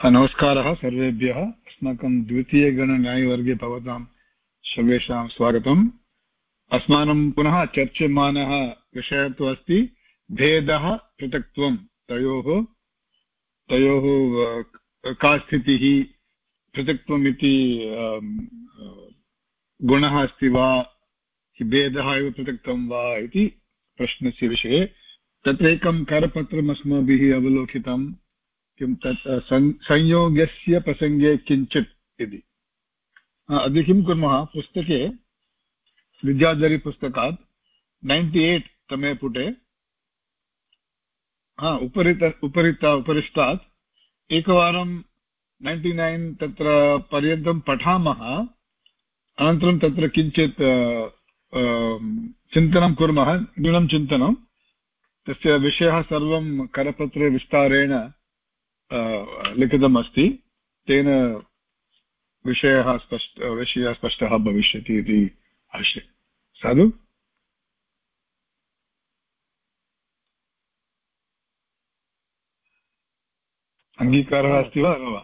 नमस्कारः सर्वेभ्यः। अस्माकं द्वितीयगणन्यायवर्गे भवतां सर्वेषां स्वागतम्। अस्मानं पुनः चर्च्यमानः विषयः तु अस्ति, भेदः पृथक्त्वं। तयोः तयोः का स्थितिः पृथक्त्वम् इति गुणः अस्ति वा? भेदः एव पृथक्त्वं वा इति प्रश्नस्य विषये। तत्र एकं करपत्रम् अस्माभिः अवलोकितं किं तत् संयोगस्य प्रसङ्गे किञ्चित् इति। अद्य किं कुर्मः, पुस्तके विद्याधरीपुस्तकात् नैन्टि एय्ट् तमे पुटे, हा, उपरित उपरित, उपरिष्टात्, एकवारं नैन्टि नैन् तत्र पर्यन्तं पठामः, अनन्तरं तत्र किञ्चित् चिन्तनं कुर्मः, न्यूनं चिन्तनं, तस्य विषयः सर्वं करपत्रे विस्तारेण लिखितम् अस्ति। तेन विषयः स्पष्ट विषयः स्पष्टः भविष्यति इति आशे साधु? अङ्गीकारः अस्ति वा न वा?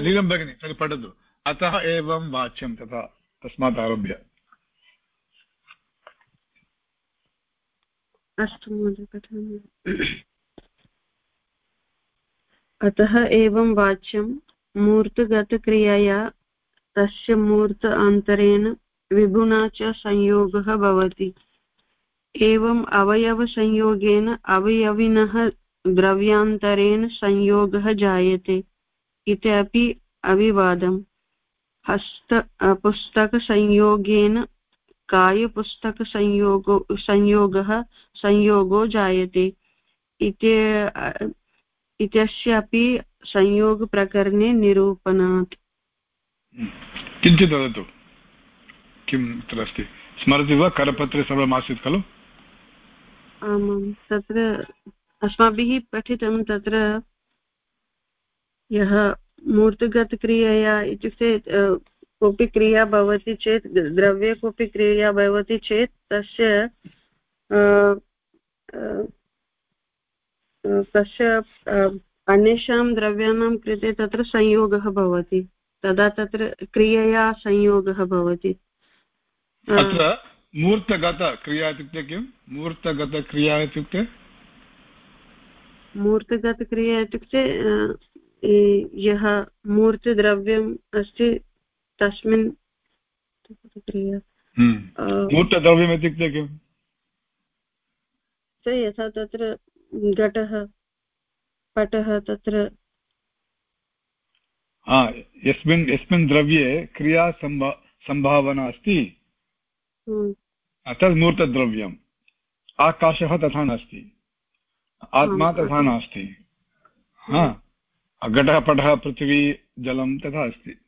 नीलं भगिनि तर्हि पठतु। अतः एवं वाच्यं तथा तस्मात् आरभ्य। अस्तु महोदय अतः एवं वाच्यं, मूर्तगतक्रियया तस्य मूर्त अन्तरेण विभुना च संयोगः भवति। एवम् अवयवसंयोगेन अवयविनः द्रव्यान्तरेण संयोगः जायते इत्यपि अविवादम् हस्त, पुस्तकसंयोगेन कायपुस्तकसंयोगो, संयोगः, संयोगो जायते इति इत्यस्यापि संयोगप्रकरणे निरूपणात्। किञ्चित् वदतु। किं तत्र अस्ति? स्मरति वा? करपत्रे सर्वमासीत् खलु? आमां तत्र अस्माभिः पठितं तत्र यः मूर्तिगतक्रियया इत्युक्ते कोऽपि क्रिया भवति चेत् द्रव्ये कोऽपि क्रिया भवति चेत् तस्य तस्य अन्येषां द्रव्याणां कृते तत्र संयोगः भवति। तदा तत्र क्रियया संयोगः भवति। अत्र मूर्तगतक्रिया इत्युक्ते किं? मूर्तगतक्रिया इत्युक्ते? मूर्तगतक्रिया इत्युक्ते यः मूर्तिद्रव्यम् अस्ति तस्मिन् क्रिया। हम्म। मूर्तद्रव्यम् इत्युक्ते किम्? यथा तत्र घटः पटः तत्र। यस्मिन् यस्मिन् द्रव्ये क्रिया सम्भावना अस्ति। हम्म। तद् मूर्तद्रव्यम् आकाशः तथा नास्ति। आत्मा तथा नास्ति। घटः पटः पृथिवी जलं तथा अस्ति।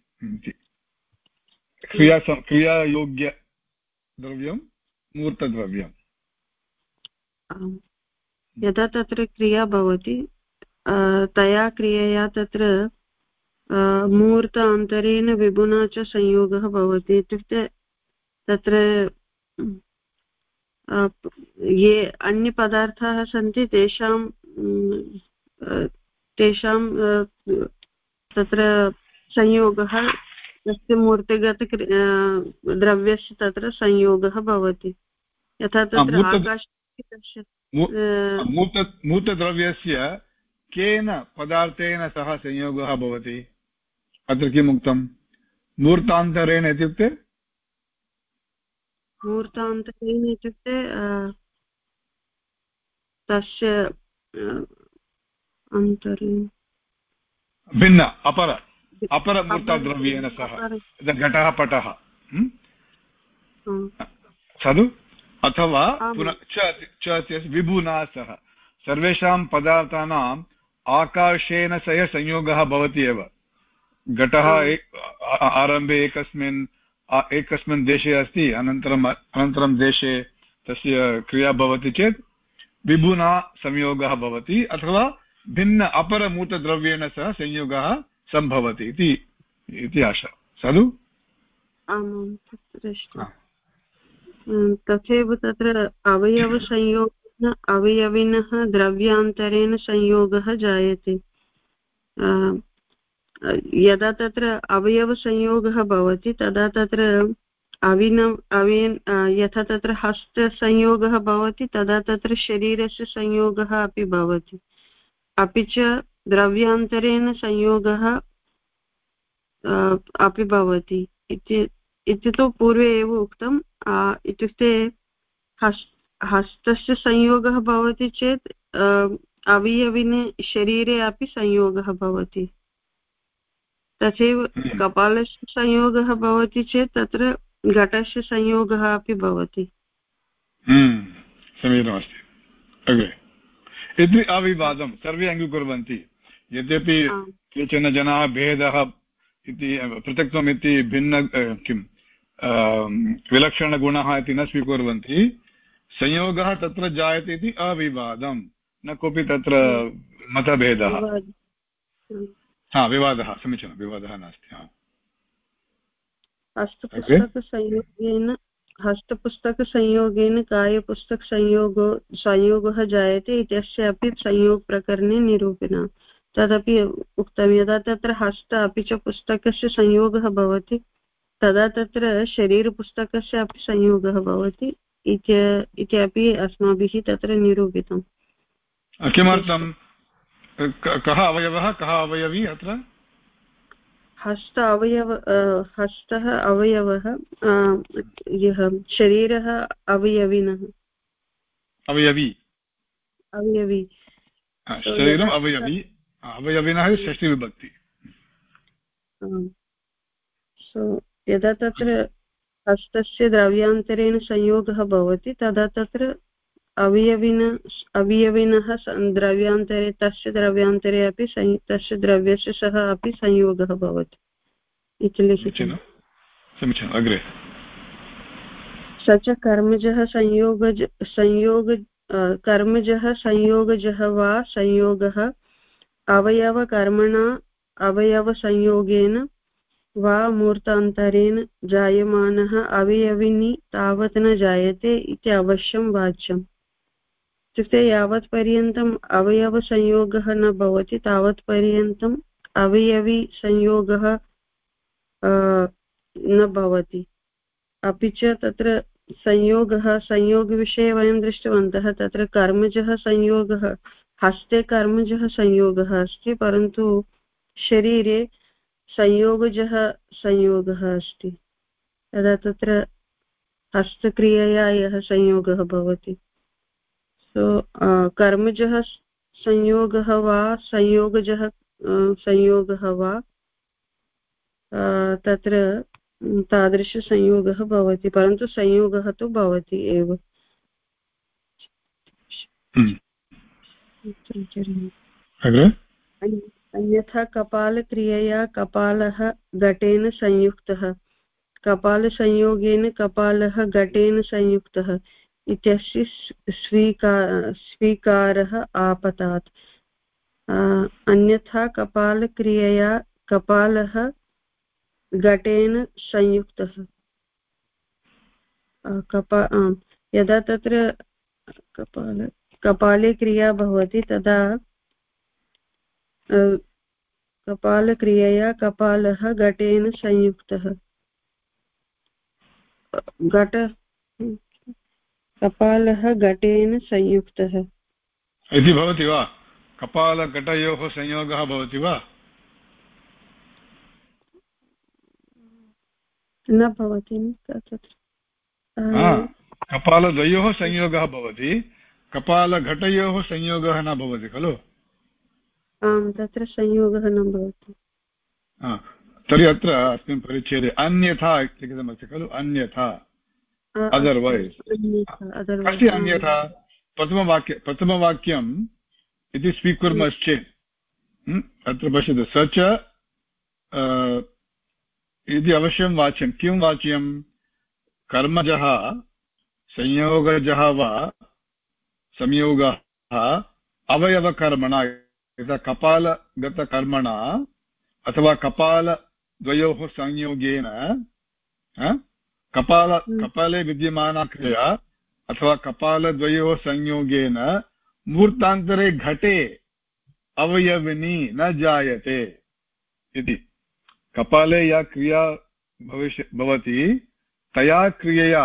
क्रिया क्रियायोग्यद्रव्यं मूर्तद्रव्यम्। यदा तत्र क्रिया भवति तया क्रियया तत्र मूर्त अन्तरेण विगुणा च संयोगः भवति इत्युक्ते तत्र ये अन्यपदार्थाः सन्ति तेषां तेषां तत्र संयोगः तस्य मूर्तिगत द्रव्यस्य तत्र संयोगः भवति। यथा तत्र आकाश मूर्त मूर्तद्रव्यस्य केन पदार्थेन सह संयोगः भवति? अत्र किम् उक्तं? मूर्तान्तरेण इत्युक्ते? मूर्तान्तरेण इत्युक्ते तस्य अन्तरेण भिन्न अपर अपरमूर्तद्रव्येण सह। घटः पटः। साधु अथवा पुनः च विभुना सह सर्वेषां पदार्थानाम् आकाशेन सह संयोगः भवति एव। घटः आरम्भे एकस्मिन् एकस्मिन् देशे अस्ति अनन्तरम् अनन्तरं देशे तस्य क्रिया भवति चेत् विभुना संयोगः भवति अथवा भिन्न अपरमूतद्रव्येण सह संयोगः सम्भवति इति आशा। साधु? तथैव तत्र अवयवसंयोगेन, अवयविनः द्रव्यान्तरेण संयोगः जायते। यदा तत्र अवयवसंयोगः भवति, तदा तत्र अविन अविन् यथा तत्र हस्तसंयोगः भवति, तदा तत्र शरीरस्य संयोगः अपि भवति। अपि च द्रव्यान्तरेण संयोगः अपि भवति इति तु पूर्वे एव उक्तम् इत्युक्ते हस् हस्तस्य संयोगः भवति चेत् अवयविने शरीरे अपि संयोगः भवति। तथैव हम्म। कपालस्य संयोगः भवति चेत् तत्र घटस्य संयोगः अपि भवति। हम्म, समीचीनमस्ति अग्रे इति अविवादं सर्वे अङ्गीकुर्वन्ति यद्यपि केचन जनाः भेदः इति पृथक्त्वम् इति भिन्न किं विलक्षणगुणः इति न स्वीकुर्वन्ति। संयोगः तत्र जायते इति अविवादं न कोऽपि तत्र मतभेदः। हा विवादः समीचीनं विवादः नास्ति हा। हस्तपुस्तकसंयोगेन हस्तपुस्तकसंयोगेन कार्यपुस्तकसंयोगो संयोगः जायते इत्यस्य अपि संयोगप्रकरणे निरूपिणा तदपि उक्तं यदा तत्र हस्त अपि च पुस्तकस्य संयोगः भवति तदा तत्र शरीरपुस्तकस्य अपि संयोगः भवति इति अपि अस्माभिः तत्र निरूपितम्। किमर्थं कः अवयवः? कः अवयवी अत्र? हस्त अवयव हस्तः अवयवः यः शरीरः अवयविनः। अवयवी। अवयवी। शरीरम् अवयवी। अवयविनः षष्टिविभक्ति सो यदा तत्र हस्तस्य द्रव्यान्तरेण संयोगः भवति तदा तत्र अवयविन अवयविनः द्रव्यान्तरे तस्य द्रव्यान्तरे अपि तस्य द्रव्यस्य सह अपि संयोगः भवति। इति लिखितं। समीचीनम्। अग्रे। स च कर्मजः संयोगज संयोग कर्मजः संयोगजः वा संयोगः अवयवकर्मणा अवयवसंयोगेन वा मूर्तान्तरेण जायमानः अवयविनी तावत् न जायते इति अवश्यं वाच्यम्। इत्युक्ते यावत्पर्यन्तम् अवयवसंयोगः न भवति तावत्पर्यन्तम् अवयवीसंयोगः न भवति। अपि च तत्र संयोगः, संयोगविषये वयं दृष्टवन्तः, तत्र कर्मजः संयोगः, हस्ते कर्मजः संयोगः अस्ति, परन्तु शरीरे संयोगजः संयोगः अस्ति। तदा तत्र हस्तक्रियया यः संयोगः भवति। सो कर्मजः संयोगः वा संयोगजः संयोगः वा तत्र तादृशसंयोगः भवति परन्तु संयोगः तु भवति एव। हम्म। अन्यथा कपालक्रियया कपालः घटेन संयुक्तः। कपालसंयोगेन कपालः घटेन संयुक्तः इत्यस्य स्वीका, स्वीकारः आपतात्। अन्यथा कपालक्रियया कपालः घटेन संयुक्तः। कपा यदा तत्र कपाल, कपाले क्रिया भवति तदा कपालक्रियया कपालः घटेन संयुक्तः। घट कपालः घटेन संयुक्तः। इति भवति वा? कपालघटयोः संयोगः भवति वा? न भवति कपालद्वयोः संयोगः भवति कपालघटयोः संयोगः न भवति खलु? आम् तत्र संयोगः न भवति। तर्हि अत्र अस्मिन् परिच्छेदे अन्यथा इति लिखितमस्ति खलु अन्यथा अदर्वैस् अस्ति अन्यथा प्रथमवाक्य प्रथमवाक्यम् इति स्वीकुर्मश्चेत्। अत्र पश्यतु स च इति अवश्यं वाच्यं। किं वाच्यं? कर्मजः संयोगजः वा? संयोगः अवयवकर्मणा यथा कपालगतकर्मणा अथवा कपालद्वयोः संयोगेन कपाल हम्म। कपाले विद्यमाना क्रिया अथवा कपालद्वयोः संयोगेन मुहूर्तान्तरे घटे अवयविनी न जायते इति। कपाले या क्रिया भविष्य भवति तया क्रियया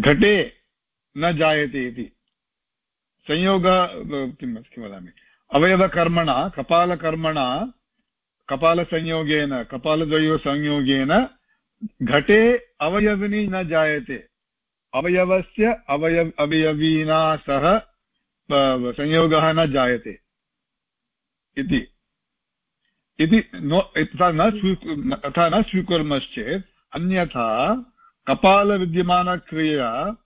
घटे न जायते इति। संयोगः किं किं वदामि? अवयवकर्मणा, कपालकर्मणा, कपालसंयोगेन कपालद्वयोः घटे अवयविनी न जायते। अवयवस्य अवयव अवयवीना सह संयोगः न जायते। इति। इति नो तथा न स्वीकु तथा न स्वीकुर्मश्चेत् अन्यथा कपालविद्यमानक्रिया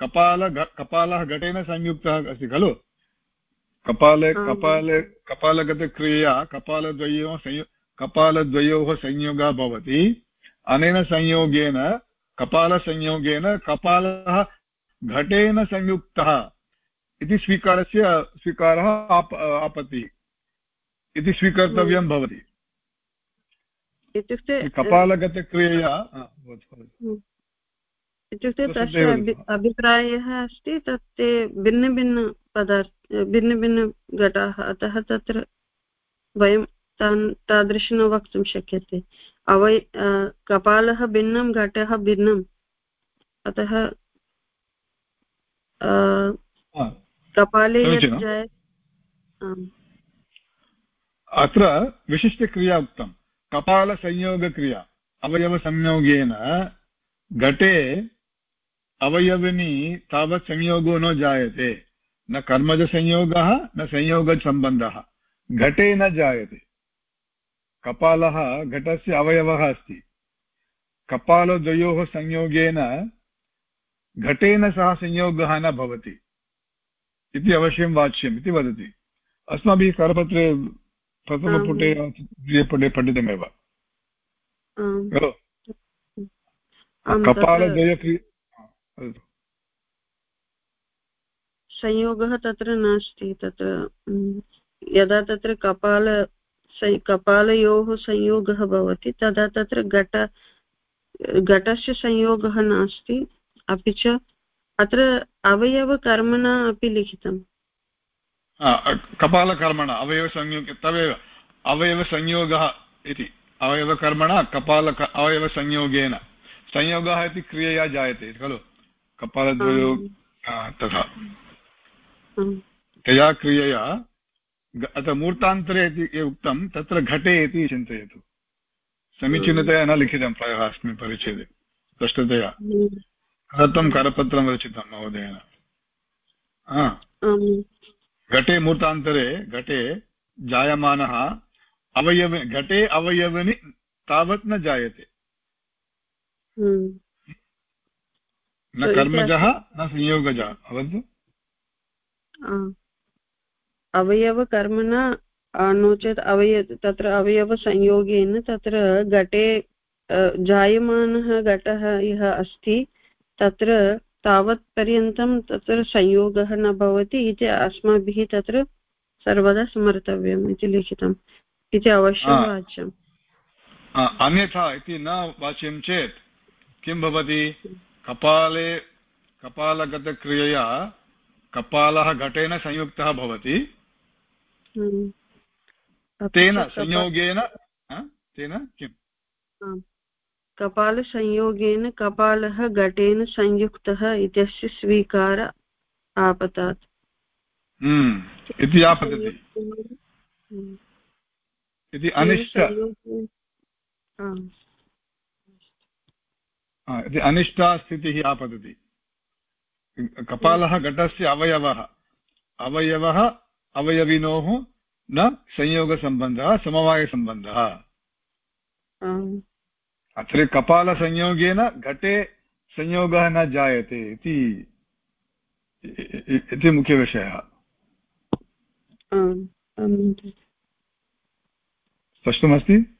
कपाल कपालः घटेन संयुक्तः अस्ति खलु? कपाले कपाले कपालगतक्रियया कपालद्वयोः संयु कपालद्वयोः संयोगः भवति। अनेन संयोगेन कपालसंयोगेन कपालः घटेन संयुक्तः इति स्वीकारस्य स्वीकारः आप आपत्तिः। इति स्वीकर्तव्यं भवति। इत्युक्ते कपालगतक्रियया इत्युक्ते तस्य अभिप्रायः अस्ति तत् ते भिन्नभिन्नपदार्थ भिन्नभिन्नघटाः अतः तत्र वयं तान् तादृशं न वक्तुं शक्यते। अवय कपालः भिन्नं घटः भिन्नम्। अतः कपाले अत्र विशिष्टक्रिया उक्तं। कपालसंयोगक्रिया अवयवसंयोगेन घटे अवयविनी तावत् संयोगो न जायते। न कर्मजसंयोगः न संयोगसम्बन्धः घटे न जायते। कपालः घटस्य अवयवः अस्ति। कपालद्वयोः संयोगेन घटेन सह संयोगः न भवति। इति अवश्यं वाच्यम् इति वदति। अस्माभिः करपत्रे प्रथमपुटे द्वितीयपुटे पठितमेव। कपालद्वयक्रि संयोगः तत्र नास्ति, तत्र यदा तत्र कपाल कपालयोः संयोगः भवति, तदा तत्र घट, घटस्य संयोगः नास्ति, अपि च अत्र अवयवकर्मणा अपि लिखितम् कपालकर्मण, अवयवसंयोग, तदेव, अवयवसंयोगः इति, अवयवकर्मणा कपाल अवयवसंयोगेन, संयोगः इति क्रियया जायते, खलु? कपालद्वयो तथा। तया क्रियया अत्र मूर्तान्तरे इति उक्तं तत्र घटे इति चिन्तयतु। समीचीनतया न लिखितं प्रायः अस्मिन् परिच्छेदे स्पष्टतया। कथं करपत्रं रचितं महोदयेन। घटे मूर्तान्तरे घटे जायमानः अवयव घटे अवयवनि तावत् न जायते। न कर्मजः न संयोगजः वदतु अवयवकर्मणा नो चेत् अवय तत्र अवयवसंयोगेन तत्र घटे जायमानः घटः यः अस्ति। तत्र तावत् पर्यन्तं तत्र संयोगः न भवति इति अस्माभिः तत्र सर्वदा स्मर्तव्यम् इति लिखितम्। इति अवश्यं वाच्यम्। अन्यथा इति न वाच्यं चेत् किं भवति? कपाले कपालगतक्रियया कपालः घटेन संयुक्तः भवति। हम्म। तेन संयोगेन तेन किम्? कपालसंयोगेन कपालः घटेन संयुक्तः इत्यस्य स्वीकार आपतात्। हम्म। इति आपतति। इति अनिष्ट। इति अनिष्टा स्थितिः आपतति। कपालः घटस्य अवयवः। अवयवः अवयविनोः न संयोगसम्बन्धः समवायसम्बन्धः। अत्र कपालसंयोगेन घटे संयोगः न जायते इति इति मुख्यविषयः। स्पष्टमस्ति?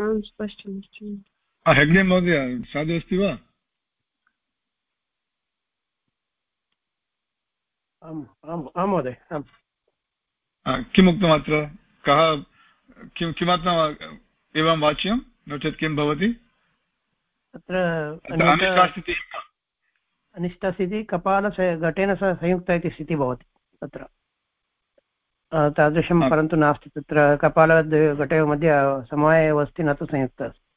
स्पष्टमस्ति। हेग्डे महोदय साधु अस्ति वा आं महोदय किमुक्तम् अत्र कः किं किमर्थम् एवं वाच्यं नो चेत् किं भवति अत्र अनिष्टा स्थितिः कपाल घटेन सह संयुक्ता इति स्थितिः भवति तत्र तादृशं परन्तु नास्ति तत्र कपालद्वयोः मध्ये समवाय एव अस्ति न तु संयुक्तः अस्ति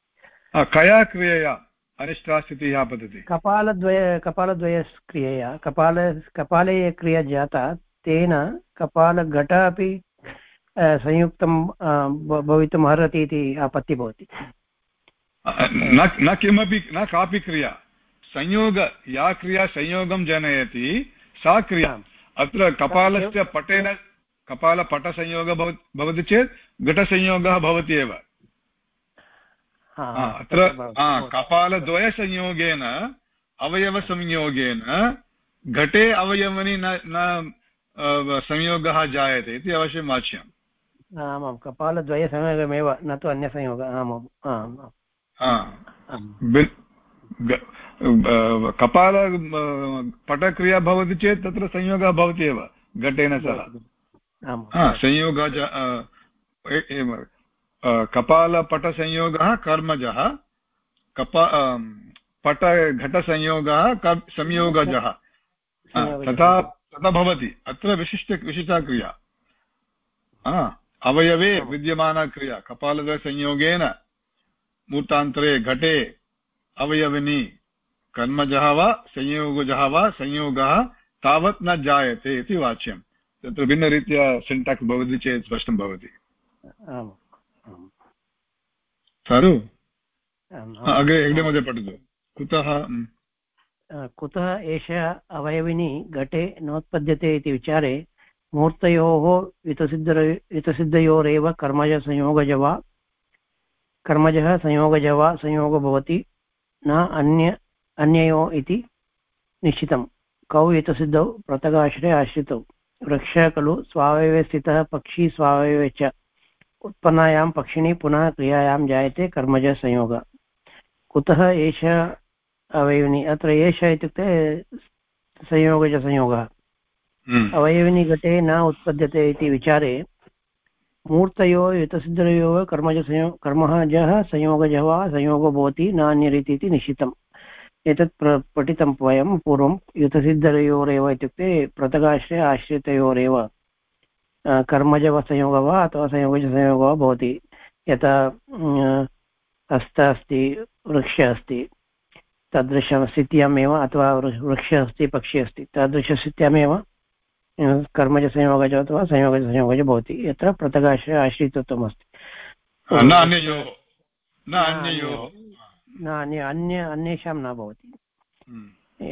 कया क्रियया? अनिष्टा स्थितिः पतति कपालद्वय कपालद्वयक्रियया कपाल कपाले क्रिया जाता तेन कपालघट अपि संयुक्तं भवितुम् अर्हति इति आपत्तिः भवति। न न किमपि न कापि क्रिया। संयोग या क्रिया संयोगं जनयति सा क्रिया। अत्र कपालस्य पटेन कपालपटसंयोगः भवति चेत् घटसंयोगः भवति एव। अत्र कपालद्वयसंयोगेन अवयवसंयोगेन घटे अवयवनि न संयोगः जायते इति अवश्यं वाच्यम्। आमां कपालद्वयसंयोगमेव न तु अन्यसंयोगः आमाम् कपाल पटक्रिया भवति चेत् तत्र संयोगः भवति एव घटेन सह। संयोगः कपालपटसंयोगः कर्मजः कपा पटघटसंयोगः संयोगजः। तथा तथा भवति। अत्र विशिष्ट विशिष्टा क्रिया। अवयवे विद्यमाना क्रिया। कपालद्वयसंयोगेन मूर्तान्तरे घटे अवयविनी। कर्मजः वा संयोगजः वा संयोगः तावत् न जायते इति वाच्यं तत्र भिन्नरीत्या सिण्टाक्स् भवति चेत् स्पष्टं भवति। सारु? अग्रे अग्रे मध्ये पठतु। कुतः कुतः एषः अवयविनी घटे नोत्पद्यते इति विचारे मूर्तयोः वितसिद्ध वितसिद्धयोरेव कर्मजसंयोगज वा कर्मजः संयोगज वा संयोगो भवति न अन्य अन्ययो इति निश्चितं कौ हितसिद्धौ पृथगाश्रये आश्रितौ वृक्षः खलु स्वावयवे स्थितः पक्षी स्वावयवे च। उत्पन्नायां पक्षिणी पुनः क्रियायां जायते कर्मजसंयोगः कुतः एषः अवयविनी? अत्र एष इत्युक्ते संयोगजसंयोगः हम्म। अवयविनी घटे न उत्पद्यते इति विचारे मूर्तयो युतसिद्धयोः कर्मजसंयो कर्मजः संयोगजः वा संयोगो भवति नान्यरीति इति निश्चितम्। एतत् प्र पठितं वयं पूर्वं। युतसिद्धयोरेव इत्युक्ते पृथगाश्रय आश्रितयोरेव। कर्मजवसंयोगः वा अथवा संयोगजसंयोगः वा भवति। यथा हस्त अस्ति वृक्षः अस्ति तादृशस्थित्यामेव अथवा वृक्षः अस्ति पक्षी अस्ति तादृशस्थित्यामेव कर्मजसंयोगज अथवा संयोगजसंयोगज भवति। यत्र पृथगाश्रय आश्रितत्वम् अस्ति न अन्य अन्य अन्येषां न भवति।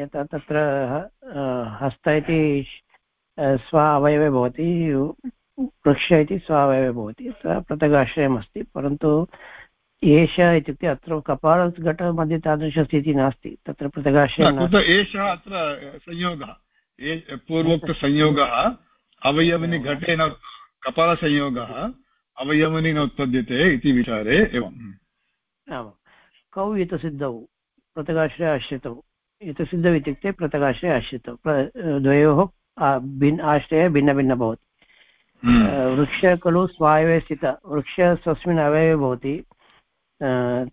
यथा तत्र हस्त इति स्व अवयवे भवति वृक्ष इति स्व अवयवे भवति तत्र पृथगाश्रयमस्ति परन्तु एष इत्युक्ते अत्र कपालघटमध्ये तादृशस्थितिः नास्ति तत्र पृथगाश्रयः एषः अत्र संयोगः पूर्वोक्तसंयोगः अवयवनि घटेन कपालसंयोगः अवयवनि न उत्पद्यते इति विचारे एवम्। आमां कौ इतसिद्धौ पृथगाश्रय आश्रितौ इतसिद्धौ इत्युक्ते पृथगाश्रय आश्रितौ द्वयोः भिन् आश्रयः भिन्नभिन्न भवति। हम्म। वृक्षः खलु स्वायवे स्थित वृक्षः स्वस्मिन् अवयवे भवति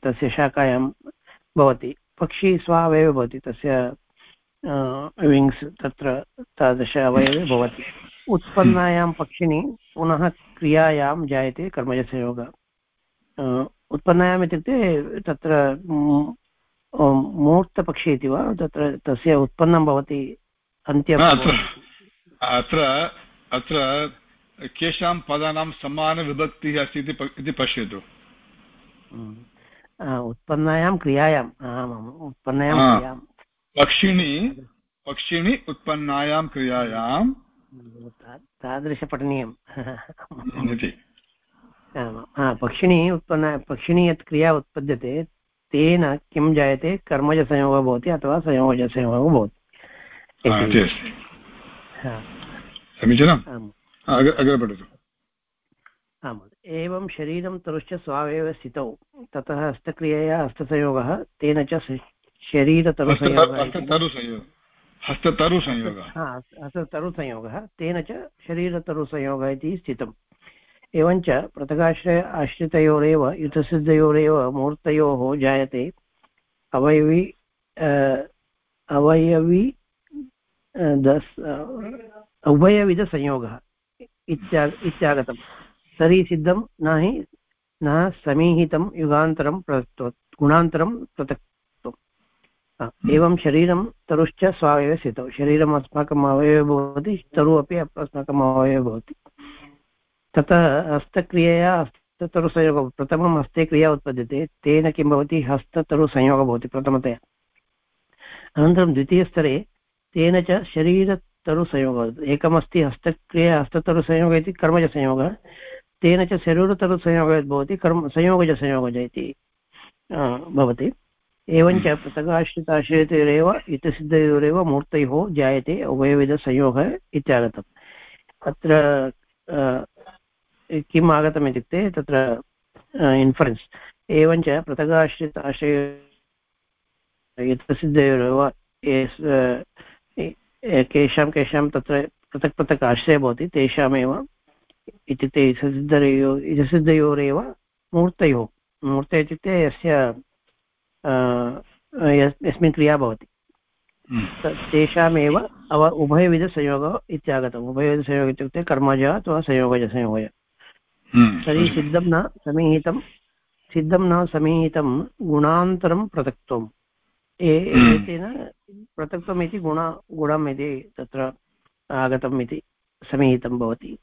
तस्य शाखायां भवति। पक्षी स्वावयवे भवति तस्य विङ्ग्स् तत्र तादृश अवयवे भवति। उत्पन्नायां पक्षिणी पुनः क्रियायां जायते कर्मजसंयोग। उत्पन्नायाम् इत्युक्ते तत्र मूर्तपक्षी इति वा? तत्र तस्य उत्पन्नं भवति अन्त्य अत्र अत्र केषां पदानां समानविभक्तिः अस्ति इति पश्यतु। उत्पन्नायां क्रियायाम् आमाम् उत्पन्नायां पक्षिणी पक्षिणी उत्पन्नायां क्रियायां। तादृशपठनीयं पक्षिणी उत्पन्न पक्षिणी यत् क्रिया उत्पद्यते तेन किं जायते? कर्मजसंयोगः भवति अथवा संयोगजसंयोगः भवति। समीचीनम्? अग्रे पठतु। आम् एवं शरीरं तरुश्च स्वावेव स्थितौ। ततः हस्तक्रियया हस्तसंयोगः तेन च हस्ततरुसंयोगः। तेन च शरीरतरुसंयोगः इति स्थितम्। एवञ्च पृथगाश्रय आश्रितयोरेव युतसिद्धयोरेव मूर्तयोः जायते। अवयवी अवयवी दस् उभयविधसंयोगः इत्या इत्यागतं तर्हि सिद्धं न हि न समीहितं युगान्तरं पृथक्त्व गुणान्तरं पृथक्त्वम् हम्म। एवं शरीरं तरुश्च स्वावेव स्थितौ। शरीरम् अस्माकम् अवयवः भवति तरुः अपि अस्माकम् अवयवः भवति। ततः हस्तक्रियया हस्ततरुसंयोगः प्रथमं हस्ते क्रिया उत्पद्यते तेन किं भवति हस्ततरुसंयोगः भवति प्रथमतया। अनन्तरं द्वितीयस्तरे तेन च शरीरतरुसंयोगः एकमस्ति हस्तक्रिया हस्ततरुसंयोगः इति कर्मजसंयोगः तेन च शरीरतरुसंयोगः भवति कर्म संयोगजसंयोगज इति भवति। एवञ्च पृथगाश्रिताश्रयतयोरेव इतसिद्धयोरेव मूर्तयोः जायते उभयविधसंयोगः इत्यागतम्। अत्र किम् आगतम् इत्युक्ते तत्र इन्फरेन्स् एवञ्च पृथगाश्रित आश्रय केषां केषां तत्र पृथक् पृथक् आश्रयः भवति तेषामेव इत्युक्ते इतसिद्धयो इतसिद्धयोरेव मूर्तयोः मूर्त इत्युक्ते यस्य यस्मिन् क्रिया भवति हम्म। तेषामेव अव उभयविधसंयोगः इत्यागतम् उभयविधसंयोगः इत्युक्ते कर्मज अथवा संयोगज संयोगज हम्म। तर्हि सिद्धं न समीहितं सिद्धं न समीहितं गुणान्तरं पृथक्त्वम्। एतेन पृथक्त्वम् इति गुण गुणम् इति तत्र आगतम् इति समीहितं भवति।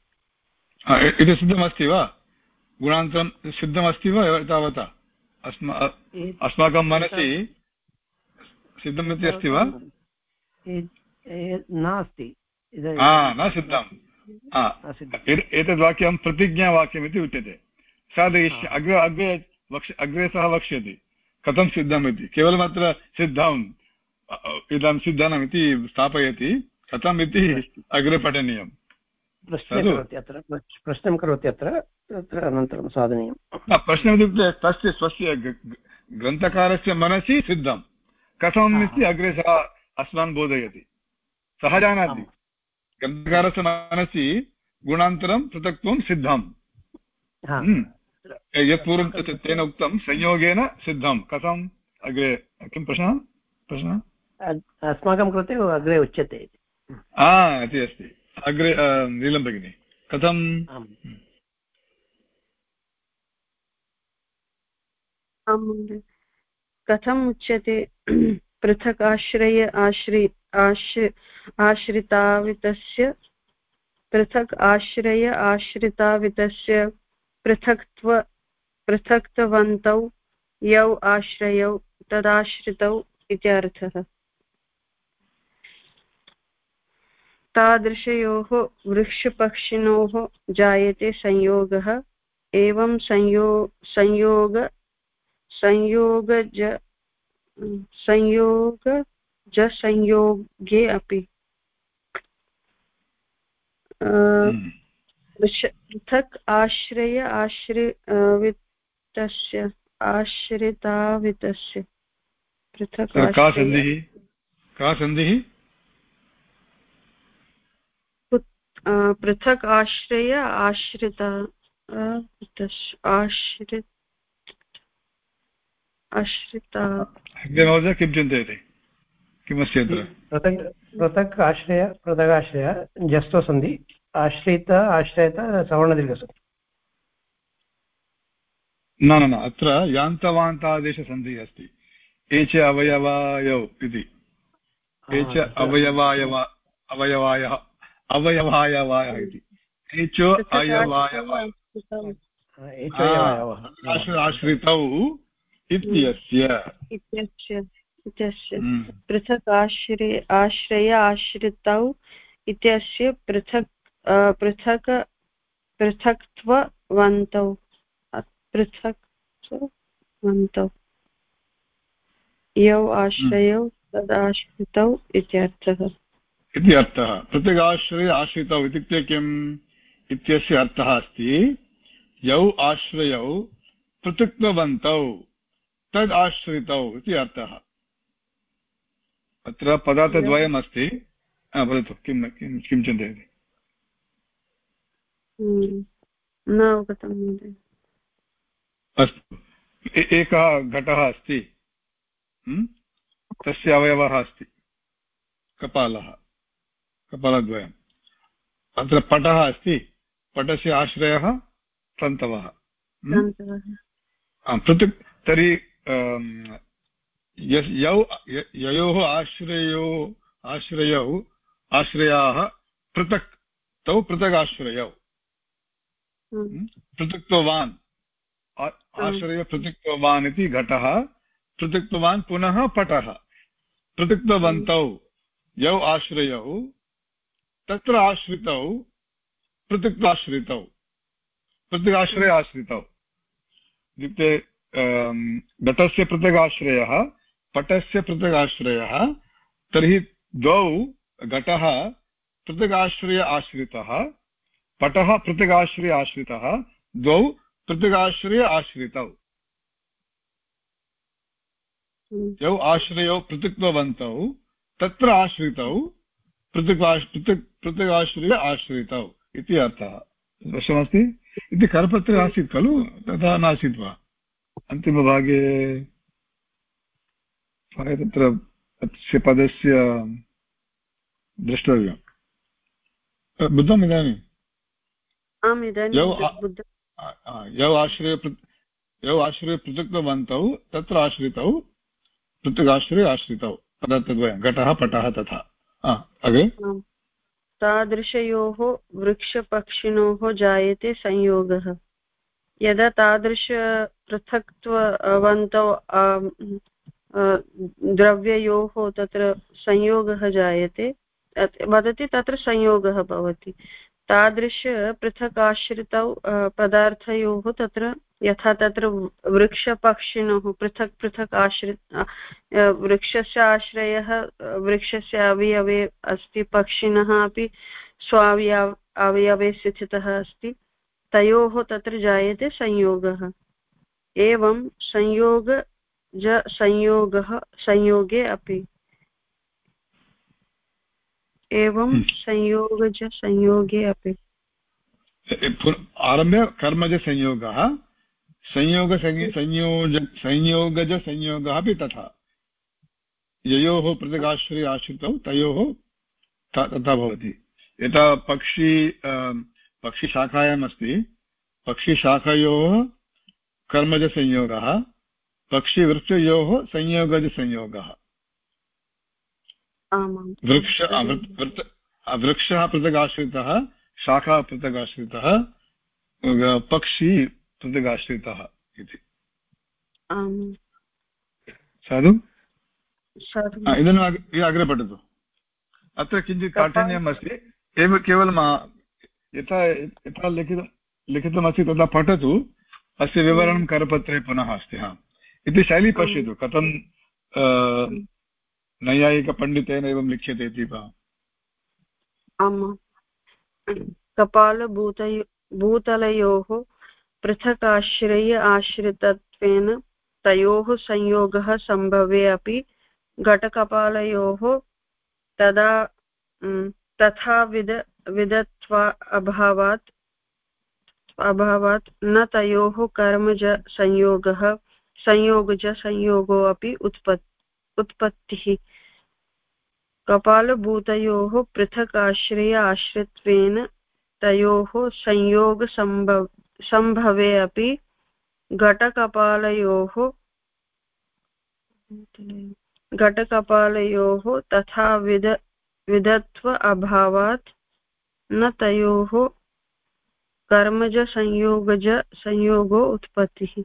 इति सिद्धमस्ति वा? गुणान्तरं सिद्धमस्ति वा तावता अस्मा अस्माकं मनसि सिद्धम् इति अस्ति वा? नास्ति। न सिद्धम् एतद् वाक्यं प्रतिज्ञावाक्यम् इति उच्यते। साधयिष्य अग्रे अग्रे वक्ष अग्रे सः वक्ष्यति। कथं सिद्धम् इति केवलम् अत्र सिद्धम् इदं सिद्धनम् इति स्थापयति कथम् इति अग्रे पठनीयं प्रश्नं करोति अत्र तत्र अनन्तरं साधनीयं प्रश्नम् इत्युक्ते तस्य स्वस्य ग्रन्थकारस्य मनसि सिद्धं कथम् इति अग्रे सः अस्मान् बोधयति? सः जानाति। ग्रन्थकारस्य मनसि गुणान्तरं पृथक्त्वं सिद्धम्। यत् पूर्वं तेन उक्तं संयोगेन सिद्धं। कथम्? अग्रे किं प्रश्नः? प्रश्नः? अस्माकं कृते अग्रे उच्यते इति। अस्ति। अग्रे नीलं भगिनि। कथं कथम् उच्यते? पृथक् आश्रय आश्रि आश्रि आश्रितावितस्य पृथक् आश्रय आश्रितावितस्य पृथक्त्व, पृथक्तवन्तौ यौ आश्रयौ तदाश्रितौ इत्यर्थः तादृशयोः वृक्षपक्षिणोः जायते संयोगः, एवं संयो, संयोग संयोगज संयोगजसंयोगे अपि हम्म। पृथक् आश्रय आश्रि वित्तस्य आश्रितावितस्य पृथक् का सन्धिः? का सन्धिः? पृथक् आश्रय आश्रिता आश्रित आश्रिता। महोदय किं चिन्तयति? किमस्ति पृथक् पृथक् आश्रय पृथगाश्रय जस्त्वसन्धि आश्रित आश्रयत सवर्णदीर्घसन्धि न न न अत्र यान्तवान्तादेशसन्धिः अस्ति ये च अवयवायौ इति ये च अवयवायव अवयवायः अवयवायवायः इति ये च अयवायव आश्रितौ इत्यस्य इत्यस्य हम्म। पृथक् आश्रय आश्रय आश्रितौ इत्यस्य पृथक् पृथक्, पृथक्त्ववन्तौ। पृथक्त्ववन्तौ। यौ आश्रयौ, तदाश्रितौ इत्यर्थः इति अर्थः। पृथगाश्रये आश्रितौ इत्युक्ते किम्? इत्यस्य अर्थः अस्ति, यौ आश्रयौ, पृथक्त्ववन्तौ तद् आश्रितौ इति अर्थः। अत्र पदार्थद्वयमस्ति। वदतु किं किं चिन्तयति? न अवगतं महोदय। अस्तु। एकः घटः अस्ति। हम्म? तस्य अवयवः अस्ति। कपालः। कपालद्वयं अत्र पटः अस्ति। पटस्य आश्रयः तन्तवः पृथक् तर्हि यौ ययोः आश्रयो आश्रयौ आश्रयाः पृथक् तौ पृथक् आश्रयौ। पृथक्त्ववान्। आश्रय पृथक्त्ववान् इति घटः पृथक्त्ववान् पुनः पटः। पृथक्तवन्तौ यौ आश्रयौ तत्र आश्रितौ पृथक्त्वाश्रितौ पृथक् आश्रय आश्रितौ। इत्युक्ते घटस्य पृथक् आश्रयः पटस्य पृथक् आश्रयः तर्हि द्वौ घटः पृथगाश्रय आश्रितः पटः पृथगाश्रय आश्रितः, द्वौ पृथगाश्रय आश्रितौ। यौ आश्रयौ पृथक्त्ववन्तौ, तत्र आश्रितौ पृथगाश्रय आश्रितौ इति अर्थः। दर्शनमस्ति इति करपत्रे आसीत् खलु? तथा नासीत् वा? अन्तिमभागे तत्र पदस्य द्रष्टव्यं बुद्धम् इदानीं? यौ आश्रय यौ आश्रय पृथक्तवन्तौ तत्र आश्रितौ पृथगाश्रये आश्रितौ पदार्थद्वयं घटः पटः तथा। अग्रे? तादृशयोः वृक्षपक्षिणोः जायते संयोगः। यदा तादृश पृथक्त्ववन्तौ द्रव्ययोः तत्र संयोगः जायते वदति तत्र संयोगः भवति। तादृश पृथक् आश्रितौ पदार्थयोः तत्र यथा तत्र वृक्षपक्षिणोः, पृथक् पृथक् आश्रि वृक्षस्य आश्रयः वृक्षस्य अवयवे अस्ति, पक्षिणः अपि स्वावय, अवयवे स्थितः अस्ति, तयोः तत्र जायते संयोगः। एवं संयोग संयोगः, संयोगे अपि। एवं हम्म। संयोगज संयोगे अपि। आरभ्य कर्मजसंयोगः संयोगसंयोज संयोगजसंयोगः अपि तथा। ययोः पृथगाश्रय आश्रितौ तयोः तथा भवति। यथा पक्षी पक्षिशाखायाम् अस्ति। पक्षिशाखयोः कर्मजसंयोगः पक्षिवृक्षयोः संयोगजसंयोगः वृक्ष वृक्षः। पृथगाश्रितः शाखा पृथगाश्रितः पक्षी पृथगाश्रितः इति। साधु? इदानीम् अग्रे पठतु। अत्र किञ्चित् काठिन्यम् अस्ति एव केवलं यथा यथा लिखित लिखितमस्ति तथा पठतु। अस्य विवरणं करपत्रे पुनः अस्ति हा। इति शैली पश्यतु कथं नैयायिकपण्डितेन एवं लिख्यते इति वा? आम्, कपालभूतयो, भूतलयोः पृथक् आश्रितत्वेन तयोः संयोगः सम्भवे अपि घटकपालयोः तदा तथा विद विदत्वा अभावात् अभावात् न तयोः कर्मज संयोगः, संयोगज संयोगो अपि उत्पत् उत्पत्तिः। कपालभूतयोः पृथक् आश्रय आश्रित्वेन तयोः संयोगसम्भव सम्भवे अपि घटकपालयोः घटकपालयोः तथा विद विधत्व अभावात् न तयोः कर्मजसंयोगज संयोगो उत्पत्तिः।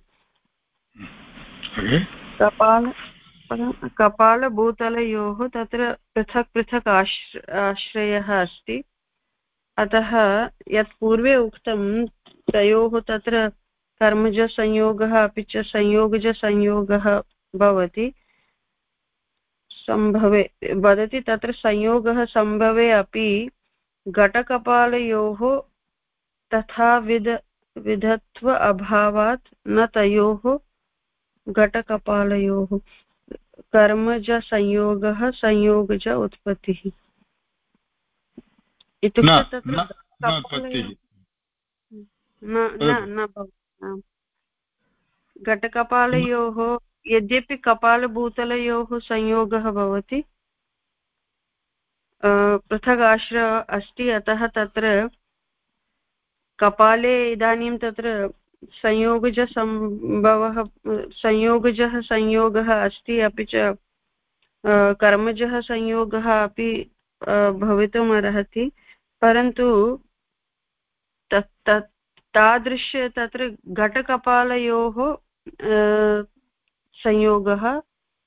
कपाल कपालभूतलयोः तत्र पृथक् पृथक् आश्र, आश्रयः अस्ति। अतः यत् पूर्वे उक्तं तयोः तत्र कर्मजसंयोगः अपि च संयोगजसंयोगः भवति, सम्भवे, वदति तत्र संयोगः सम्भवे अपि घटकपालयोः तथा विध विधत्व अभावात् न तयोः घटकपालयोः। कर्मजसंयोगः संयोगज उत्पत्तिः। इत्युक्ते तत्र न घटकपालयोः यद्यपि कपालभूतलयोः संयोगः भवति पृथक् आश्र अस्ति अतः तत्र कपाले इदानीं तत्र संयोगजसम्भवः संयोगजः संयोगः अस्ति अपि च कर्मजः संयोगः अपि भवितुम् अर्हति परन्तु तत् तादृश तत्र घटकपालयोः संयोगः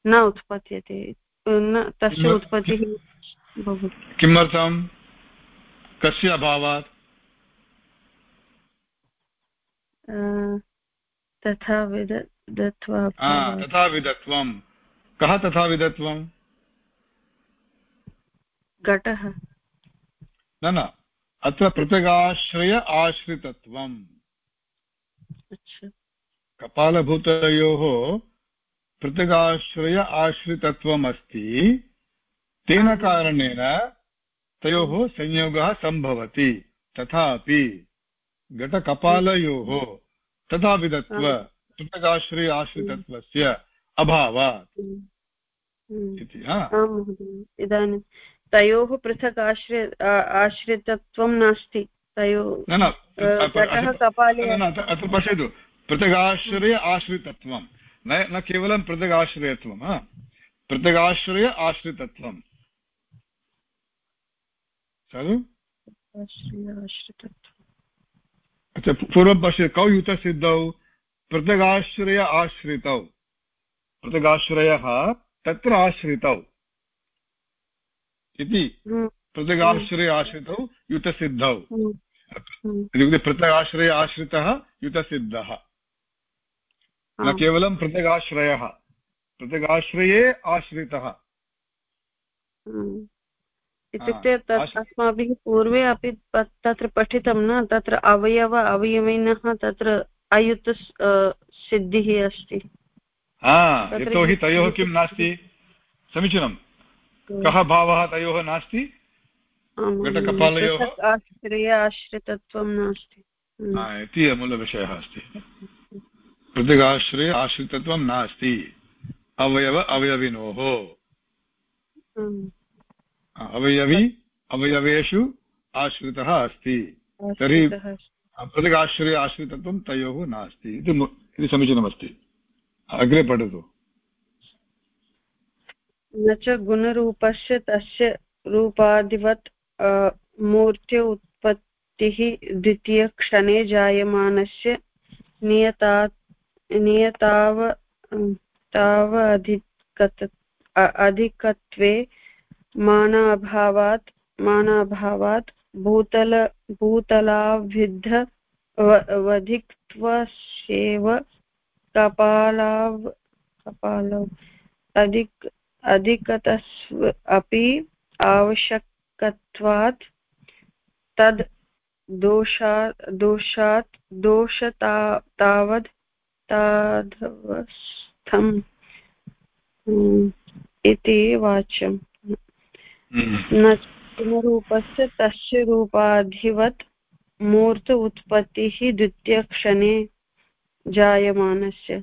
न उत्पद्यते न तस्य उत्पत्तिः किमर्थं? कस्य अभावात्? तथा विद दत्वा तथा विधत्वं कः तथा विधत्वं घटः। न न। अत्र पृथगाश्रय आश्रितत्वम् अच्छा। कपालभूतयोः पृथगाश्रय आश्रितत्वम् अस्ति तेन कारणेन तयोः संयोगः सम्भवति। तथापि घटकपालयोः तथा विधत्व पृथगाश्रय आश्रितत्वस्य अभावात्। हम्म। हम्म। इति इदानीं तयोः पृथक् आश्रि आश्रितत्वं नास्ति। तयोः अत्र पश्यतु। पृथगाश्रय आश्रितत्वं। न न केवलं पृथगाश्रयत्वं पृथगाश्रय आश्रितत्वं। खलु अच्छा पूर्वं पश्य कौ युतसिद्धौ पृथगाश्रय आश्रितौ। पृथगाश्रयः तत्र आश्रितौ। इति हम्म। पृथगाश्रये आश्रितौ युतसिद्धौ। हम्म। हम्म। इत्युक्ते पृथगाश्रये आश्रितः युतसिद्धः। न केवलं पृथगाश्रयः पृथगाश्रये आश्रितः। इत्युक्ते तत् अस्माभिः पूर्वे अपि तत्र पठितं न तत्र अवयव अवयविनः तत्र अयुत सिद्धिः अस्ति। यतोहि तयोः किं नास्ति? समीचीनं। कः? भावः तयोः नास्ति? घटकपालयोः? आश्रय आश्रितत्वं नास्ति। इति मूलविषयः अस्ति। पृथगाश्रये आश्रितत्वं नास्ति। अवयव अवयविनोः। अवयवी अवयवेषु आश्रितः अस्ति। तर्हि पृथगाश्रये आश्रितत्वं तयोः नास्ति। इति समीचीनमस्ति। अग्रे पठतु। न च गुणरूपस्य तस्य रूपादिवत् मूर्त्य उत्पत्तिः द्वितीयक्षणे जायमानस्य नियता नियताव ताव अधिकत अधिकत्वे मानाभावात् मानाभावात् भूतल भूतलाभिद्ध वधिक्त्वस्येव कपालाव कपालौ अधिक, अधिकतस्व अपि आवश्यकत्वात्, तद् दोषा, दोषात्, दोषता, तावद्, तादवस्थम् इति वाच्यम्। न तस्य रूपाधिवत् मूर्त उत्पत्तिः द्वितीयक्षणे जायमानस्य।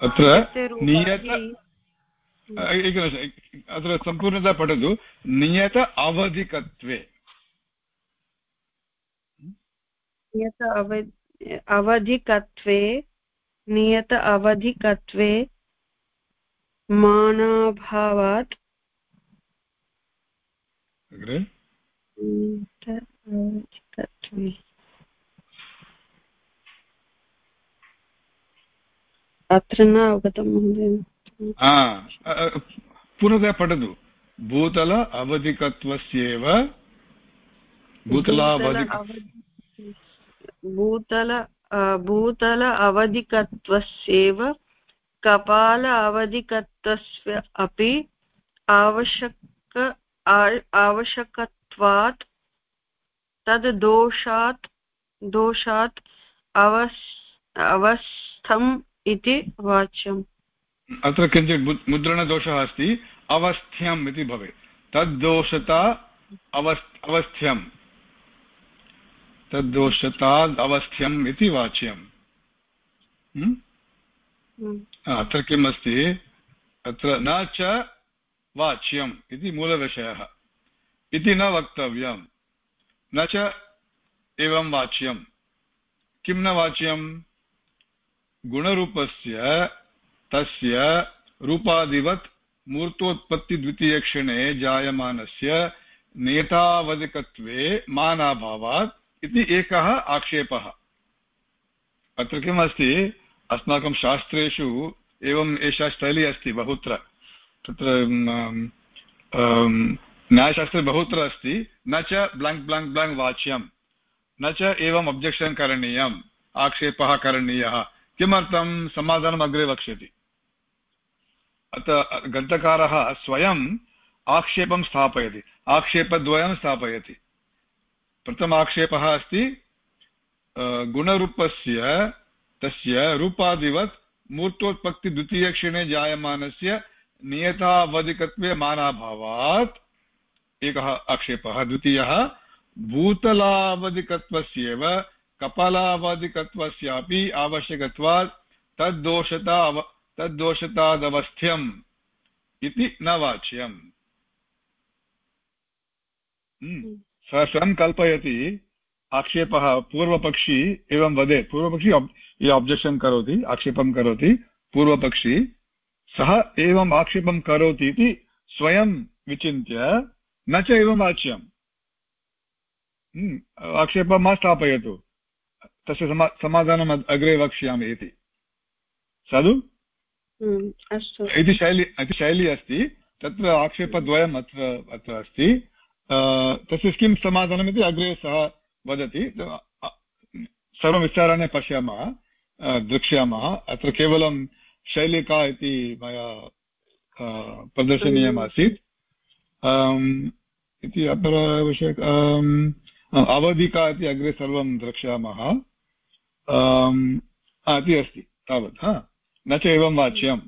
अत्र नियत एकनिमिषम् अत्र सम्पूर्णतया पठतु। नियत अवधिकत्वे। नियत अवधिकत्वे नियत अवधिकत्वे मानाभावात् अवधिकत्वे अत्र न अवगतं महोदय। पुनः पठतु। भूतल अवधिकत्वस्येव भूतल भूतल अवधिकत्वस्येव कपाल अवधिकत्वस्य अपि आवश्यक आवश्यकत्वात् तद् दोषात् दोषात् अवस् अवस्थम् इति वाच्यम् अत्र किञ्चित् मुद्रणदोषः अस्ति अवस्थ्यम् इति भवेत् तद्दोषता अवस् अवस्थ्यम् तद्दोषताद् अवस्थ्यम् इति वाच्यम् हम्म? हम्म। अत्र किम् अस्ति। अत्र न च वाच्यम् इति मूलविषयः। इति न वक्तव्यम्। न च एवं वाच्यं किं न वाच्यं गुणरूपस्य तस्य रूपादिवत् मूर्तोत्पत्तिद्वितीयक्षणे जायमानस्य नियतावधिकत्वे मानाभावात् इति एकः आक्षेपः। अत्र किम् अस्ति अस्माकं शास्त्रेषु एवम् एषा शैली अस्ति बहुत्र। तत्र न्यायशास्त्रे बहुत्र अस्ति। न च ब्लाङ्क् ब्लाङ्क् ब्लाङ्क् वाच्यं न च एवम् अब्जेक्षन् करणीयम्, आक्षेपः करणीयः। किमर्थं समाधानम् अग्रे वक्ष्यति। अतः, ग्रन्थकारः स्वयम् आक्षेपं स्थापयति। आक्षेपद्वयं स्थापयति। प्रथम आक्षेपः अस्ति गुणरूपस्य तस्य रूपादिवत् मूर्तोत्पत्तिद्वितीयक्षणे जायमानस्य नियतावधिकत्वे मानाभावात् एकः आक्षेपः द्वितीयः भूतलावधिकत्वस्येव कपालावधिकत्वस्यापि आवश्यकत्वात् तद्दोषता तद्दोषतादवस्थ्यम् इति न वाच्यम् हम्म। हम्म। सः स्वयं कल्पयति आक्षेपः पूर्वपक्षी एवं वदेत् पूर्वपक्षी ये आब्जेक्षन् करोति आक्षेपं करोति पूर्वपक्षी। सः एवम् आक्षेपं करोति इति स्वयं विचिन्त्य न च एवं वाच्यम् हम्म। आक्षेपं मा स्थापयतु। तस्य समा समाधानम् अग्रे वक्ष्यामि इति। साधु? हम्म, इति शैली इति शैली अस्ति। तत्र आक्षेपद्वयम् अत्र अत्र अस्ति। तस्य किं समाधानमिति अग्रे सः वदति। सर्वं विचाराणि पश्यामः। द्रक्ष्यामः अत्र केवलं शैली का इति मया प्रदर्शनीयमासीत् इति अत्र विषय अवधिका इति अग्रे सर्वं द्रक्ष्यामः। इति अस्ति तावत् हा। न च एवं वाच्यम्।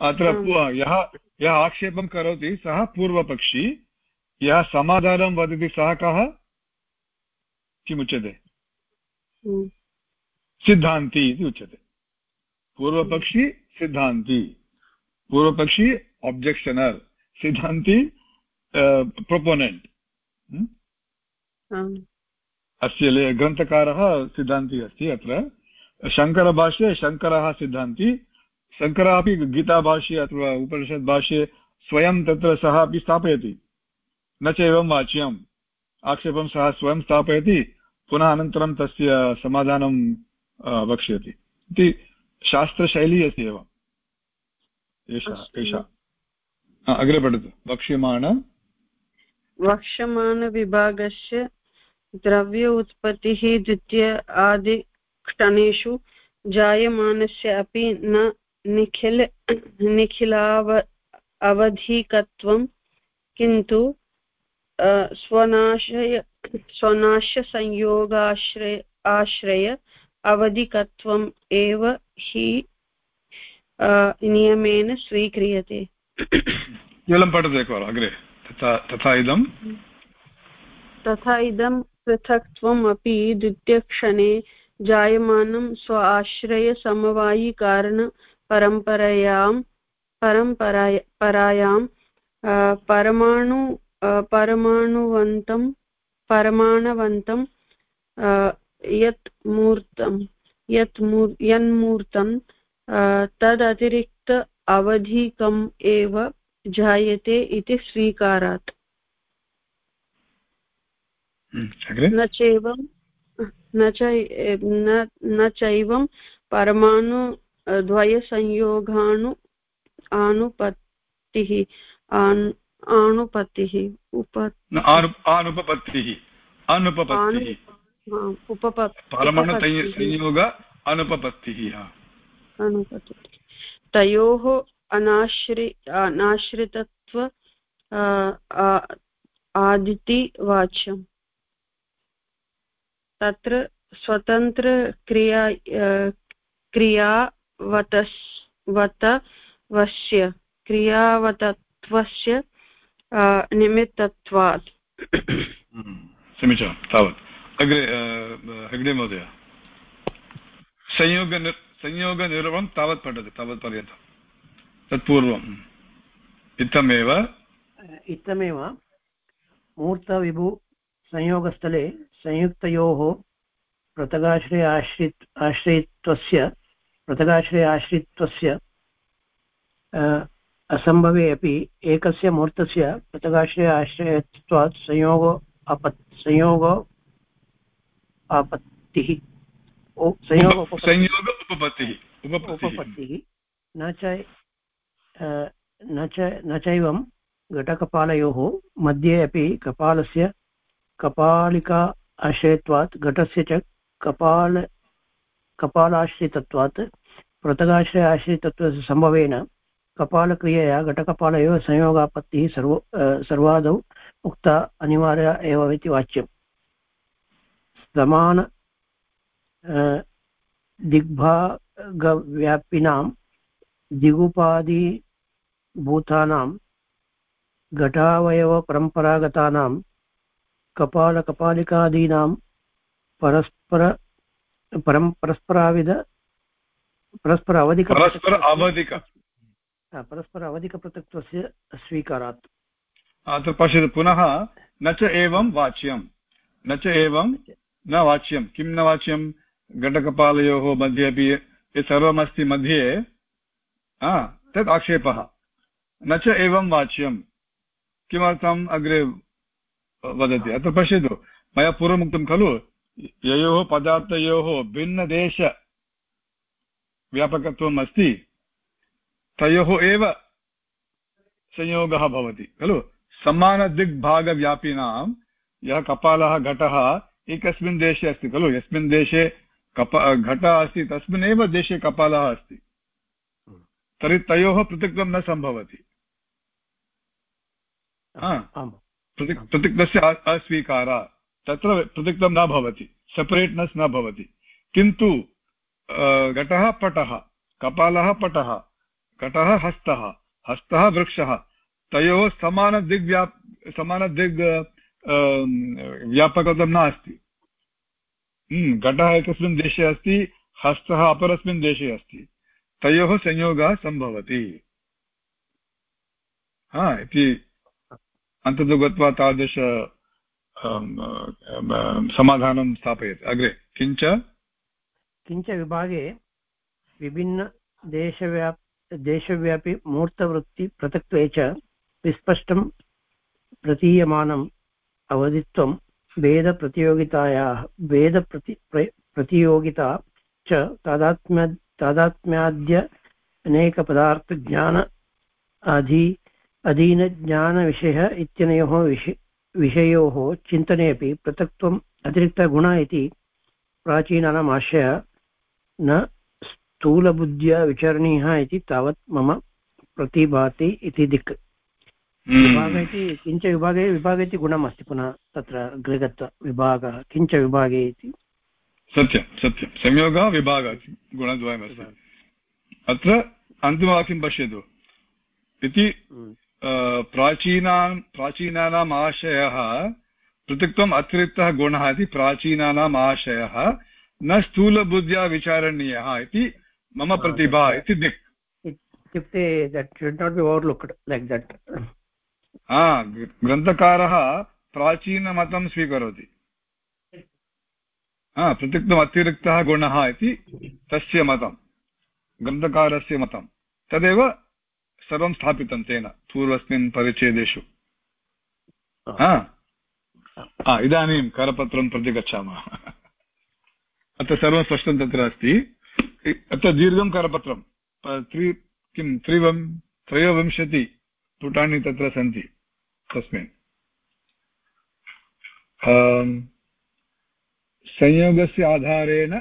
अत्र यः यः आक्षेपं करोति सः पूर्वपक्षी। यः समाधानं वदति सः कः? किमुच्यते? सिद्धान्ति इति उच्यते। पूर्वपक्षी सिद्धान्ति पूर्वपक्षी ऑब्जेक्शनर सिद्धान्ति प्रोपोनेण्ट् अस्य ग्रन्थकारः सिद्धान्ती अस्ति अत्र। शङ्करभाष्ये शङ्करः सिद्धान्ति शङ्करः अपि गीताभाष्ये अथवा उपनिषद्भाष्ये स्वयं तत्र सः अपि स्थापयति। न च एवं वाच्यम्। आक्षेपं सः स्वयं स्थापयति। पुनः अनन्तरं तस्य समाधानं वक्ष्यति। इति शास्त्रशैली अस्ति एव। एषा एषा। अग्रे पठतु। वक्ष्यमाण। वक्ष्यमाणविभागस्य द्रव्य उत्पत्तिः द्वितीय आदिक्षणेषु जायमानस्य अपि न निखिल निखिलाव अवधिकत्वं किन्तु स्वनाशय स्वनाशसंयोगाश्रय आश्रय अवधिकत्वम् एव हि नियमेन स्वीक्रियते। केवलं पठतु एकवारम् अग्रे। तथा तथा इदं। तथा इदं पृथक्त्वम् अपि द्वितीयक्षणे जायमानं स्व आश्रयसमवायिकारणपरम्परयां परम्पराय परायां परमाणु परमाणुवन्तं परमाणवन्तं यत् मूर्तं यत् मूर् यन्मूर्तं तदतिरिक्त अवधिकम् एव जायते इति स्वीकारात्। न चैवं न च न चैवं परमाणु द्वयसंयोगाणु आनुपत्तिः आनुपत्तिः उप अनुपपत्तिः अनुपपत्तिः संयोग अनुपपत्तिः तयोः अनाश्रि अनाश्रितत्व आदितिवाच्यम्। तत्र स्वतन्त्रक्रिया क्रियावतस् वतवस्य क्रियावतत्वस्य निमित्तत्वात्। समीचीनं तावत्। अग्रे हेग्डे महोदय संयोग संयोगनिर्वं तावत् पठतु तावत् तत्पूर्वम् इत्थमेव इत्थमेव मूर्तविभु संयोगस्थले संयुक्तयोः पृथगाश्रय आश्रित् आश्रयित्वस्य पृथगाश्रय आश्रित्वस्य असम्भवे अपि एकस्य मूर्तस्य पृथगाश्रय आश्रयत्वात् संयोगो अपत् संयोगो आपत्तिः संयोग उपपत्तिः। उपपत्तिः। न च न च न चैवं घटकपालयोः मध्ये अपि कपालस्य कपालिका आश्रयत्वात् घटस्य च कपाल कपालाश्रितत्वात् पृथगाश्रय आश्रितत्वस्य सम्भवेन कपालक्रियया घटकपालयोः संयोगापत्तिः सर्व सर्वादौ उक्ता अनिवार्या एव इति वाच्यम्। समान दिग्भागव्यापिनां दिगुपादिभूतानां घटावयवपरम्परागतानां कपालकपालिकादीनां परस्पर परं परस्पराविध परस्पर अवधिक। परस्पर अवधिक परस्पर अवधिकपृथक्त्वस्य स्वीकारात् अत्र पश्यतु पुनः न च एवं वाच्यं न च एवं न वाच्यं। किं न वाच्यं? घटकपालयोः मध्ये अपि यत् सर्वमस्ति मध्ये तत् आक्षेपः। न च एवं वाच्यं। किमर्थम् अग्रे वदति? अत्र पश्यतु। मया पूर्वमुक्तं खलु, ययोः पदार्थयोः भिन्नदेशव्यापकत्वम् अस्ति। तयोः एव संयोगः भवति, खलु? समानदिग्भागव्यापिनां यः कपालः, घटः एकस्मिन् देशे अस्ति खलु? यस्मिन् देशे कप घटः अस्ति तस्मिन्नेव देशे कपालः अस्ति। तर्हि तयोः पृथक्त्वं न सम्भवति। पृथक्त्वस्य अस्वीकार। तत्र पृथक्त्वं न भवति सेपरेट्नेस् न भवति। किन्तु घटः पटः कपालः पटः घटः हस्तः हस्तः वृक्षः तयोः समानदिग्व्याप् समानदिग् व्यापकत्वं नास्ति हम्म, घटः एकस्मिन् देशे अस्ति हस्तः अपरस्मिन् देशे अस्ति। तयोः संयोगः सम्भवति। हा इति अन्ततो गत्वा तादृश समाधानं स्थापयति। अग्रे किञ्च? किञ्च विभागे विभिन्नदेशव्याप् देशव्यापि मूर्तवृत्तिपृथक्त्वे च विस्पष्टं प्रतीयमानम् अवधित्वं वेदप्रतियोगितायाः वेदप्रति प्रतियोगिता च तादात्म्य तादात्म्याद्य अनेकपदार्थज्ञान अधि अधीनज्ञानविषयः इत्यनयोः विषय विषयोः चिन्तनेपि पृथक्त्वम् अतिरिक्तगुण इति प्राचीनानाम् आशयः न स्थूलबुद्ध्या विचरणीयः इति तावत् मम प्रतिभाति इति दिक्। विभाग इति किञ्च विभागे विभागे इति गुणम् अस्ति पुनः तत्र गृहत्व विभागः किञ्च विभागे इति। सत्यं सत्यं। संयोगः विभागः गुणद्वयमस्ति। अत्र अन्तिमवाक्यं पश्यतु। इति हम्म। प्राचीनां प्राचीनानाम् आशयः पृथक्त्वम् अतिरिक्तः गुणः इति प्राचीनानाम् आशयः न स्थूलबुद्ध्या विचारणीयः इति मम प्रतिभा इति दिक्। इत्युक्ते that should not be overlooked like that हा ग्रन्थकारः प्राचीनमतं स्वीकरोति। हा प्रत्युक्तम् अतिरिक्तः गुणः इति तस्य मतं ग्रन्थकारस्य मतं। तदेव सर्वं स्थापितं तेन पूर्वस्मिन् परिच्छेदेषु। हा। इदानीं करपत्रं प्रति गच्छामः। अत्र सर्वं स्पष्टं तत्र अस्ति। अत्र दीर्घं करपत्रं त्रि किं त्रिवं त्रयोविंशति पुटानि तत्र सन्ति। तस्मिन् संयोगस्य आधारेण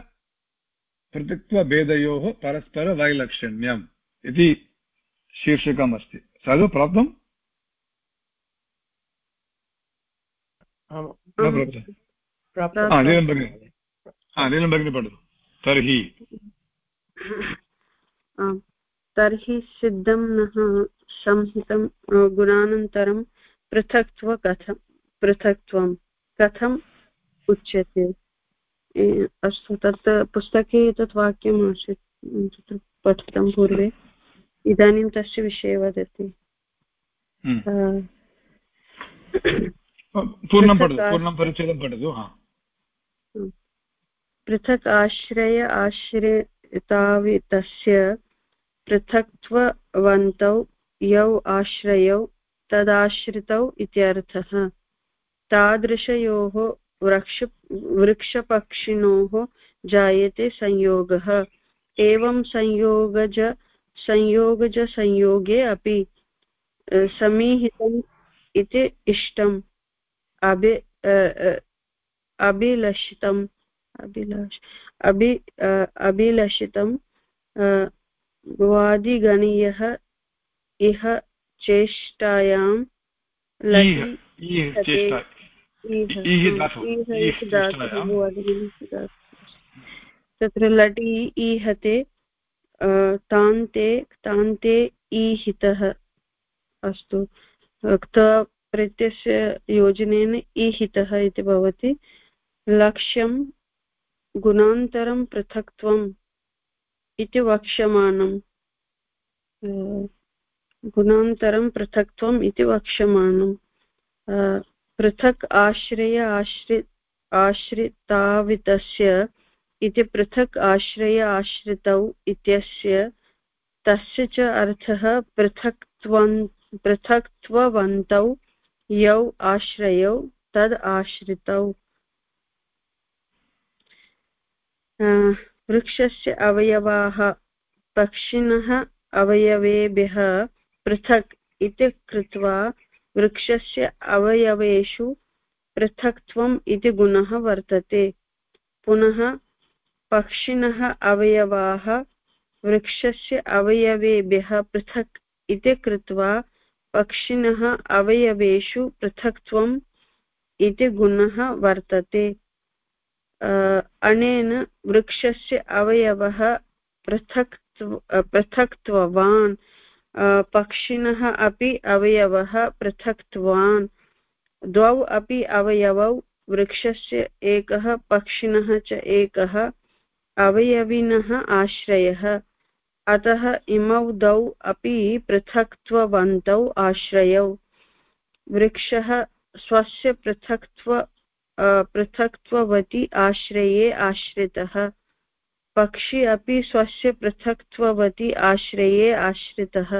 पृथक्त्वभेदयोः परस्परवैलक्षण्यम् इति शीर्षकम् अस्ति। सर्वं प्राप्तम्? नीलं भगिनी नीलं भगिनी पठतु। तर्हि। तर्हि सिद्धं नः संहितं गुणानन्तरं पृथक्त्व कथं पृथक्त्वं कथम् उच्यते। अस्तु तत् पुस्तके एतत् वाक्यम् आसीत् तत्र पठितं पूर्वे। इदानीं तस्य विषये वदति। हम्म। पृथक् आश्रय आश्रितावितस्य पृथक्त्ववन्तौ यौ आश्रयौ तदाश्रितौ इत्यर्थः। तादृशयोः वृक्ष, वृक्षपक्षिणोः जायते संयोगः। एवं संयोगज, संयोगजसंयोगे अपि समीहितम् इति इष्टम्। अभि अभिलषितम्, अभिलाष, अभि अभिलषितं वादिगणीयः, इह चेष्टायां तत्र लटि ईहते तान्ते तान्ते ईहितः अस्तु। प्रत्ययस्य योजनेन ईहितः इति भवति। लक्ष्यं गुणान्तरं पृथक्त्वम् इति वक्ष्यमाणम् गुणान्तरं पृथक्त्वम् इति वक्ष्यमाणम्। पृथक् आश्रय आश्रि, आश्रितावितस्य इति पृथक् आश्रय आश्रितौ इत्यस्य, तस्य च अर्थः पृथक्त्वं पृथक्त्ववन्तौ यौ आश्रयौ तद् आश्रितौ। वृक्षस्य अवयवाः, पक्षिणः अवयवेभ्यः पृथक् इति कृत्वा वृक्षस्य अवयवेषु पृथक्त्वम् इति गुणः वर्तते। पुनः पक्षिणः अवयवाः वृक्षस्य अवयवेभ्यः पृथक् इति कृत्वा पक्षिणः अवयवेषु पृथक्त्वम् इति गुणः वर्तते। अनेन वृक्षस्य अवयवः पृथक् पृथक्त्ववान् पक्षिणः अपि अवयवः पृथक्त्वान्। द्वौ अपि अवयवौ वृक्षस्य एकः, पक्षिणः च एकः, अवयविनः आश्रयः। अतः इमौ द्वौ अपि पृथक्त्ववन्तौ आश्रयौ। वृक्षः स्वस्य पृथक्त्व पृथक्त्ववति आश्रये आश्रितः। पक्षी अपि स्वस्य पृथक्त्ववति आश्रये आश्रितः।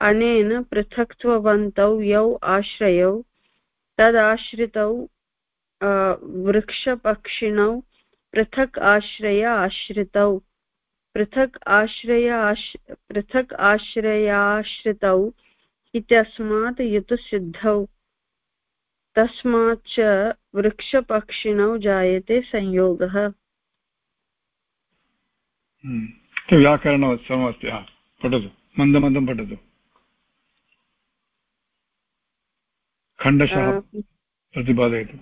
अनेन पृथक्त्ववन्तौ यौ आश्रयौ, तदाश्रितौ वृक्षपक्षिणौ पृथक् आश्रय आश्रितौ। पृथक् आश्रय आश्, पृथक् आश्रयाश्रितौ इत्यस्मात् युतसिद्धौ। तस्मात् च वृक्षपक्षिणौ जायते संयोगः। व्याकरणोत्सवमस्ति पठतु मन्दमन्दं पठतु खण्डशः प्रतिपादयतु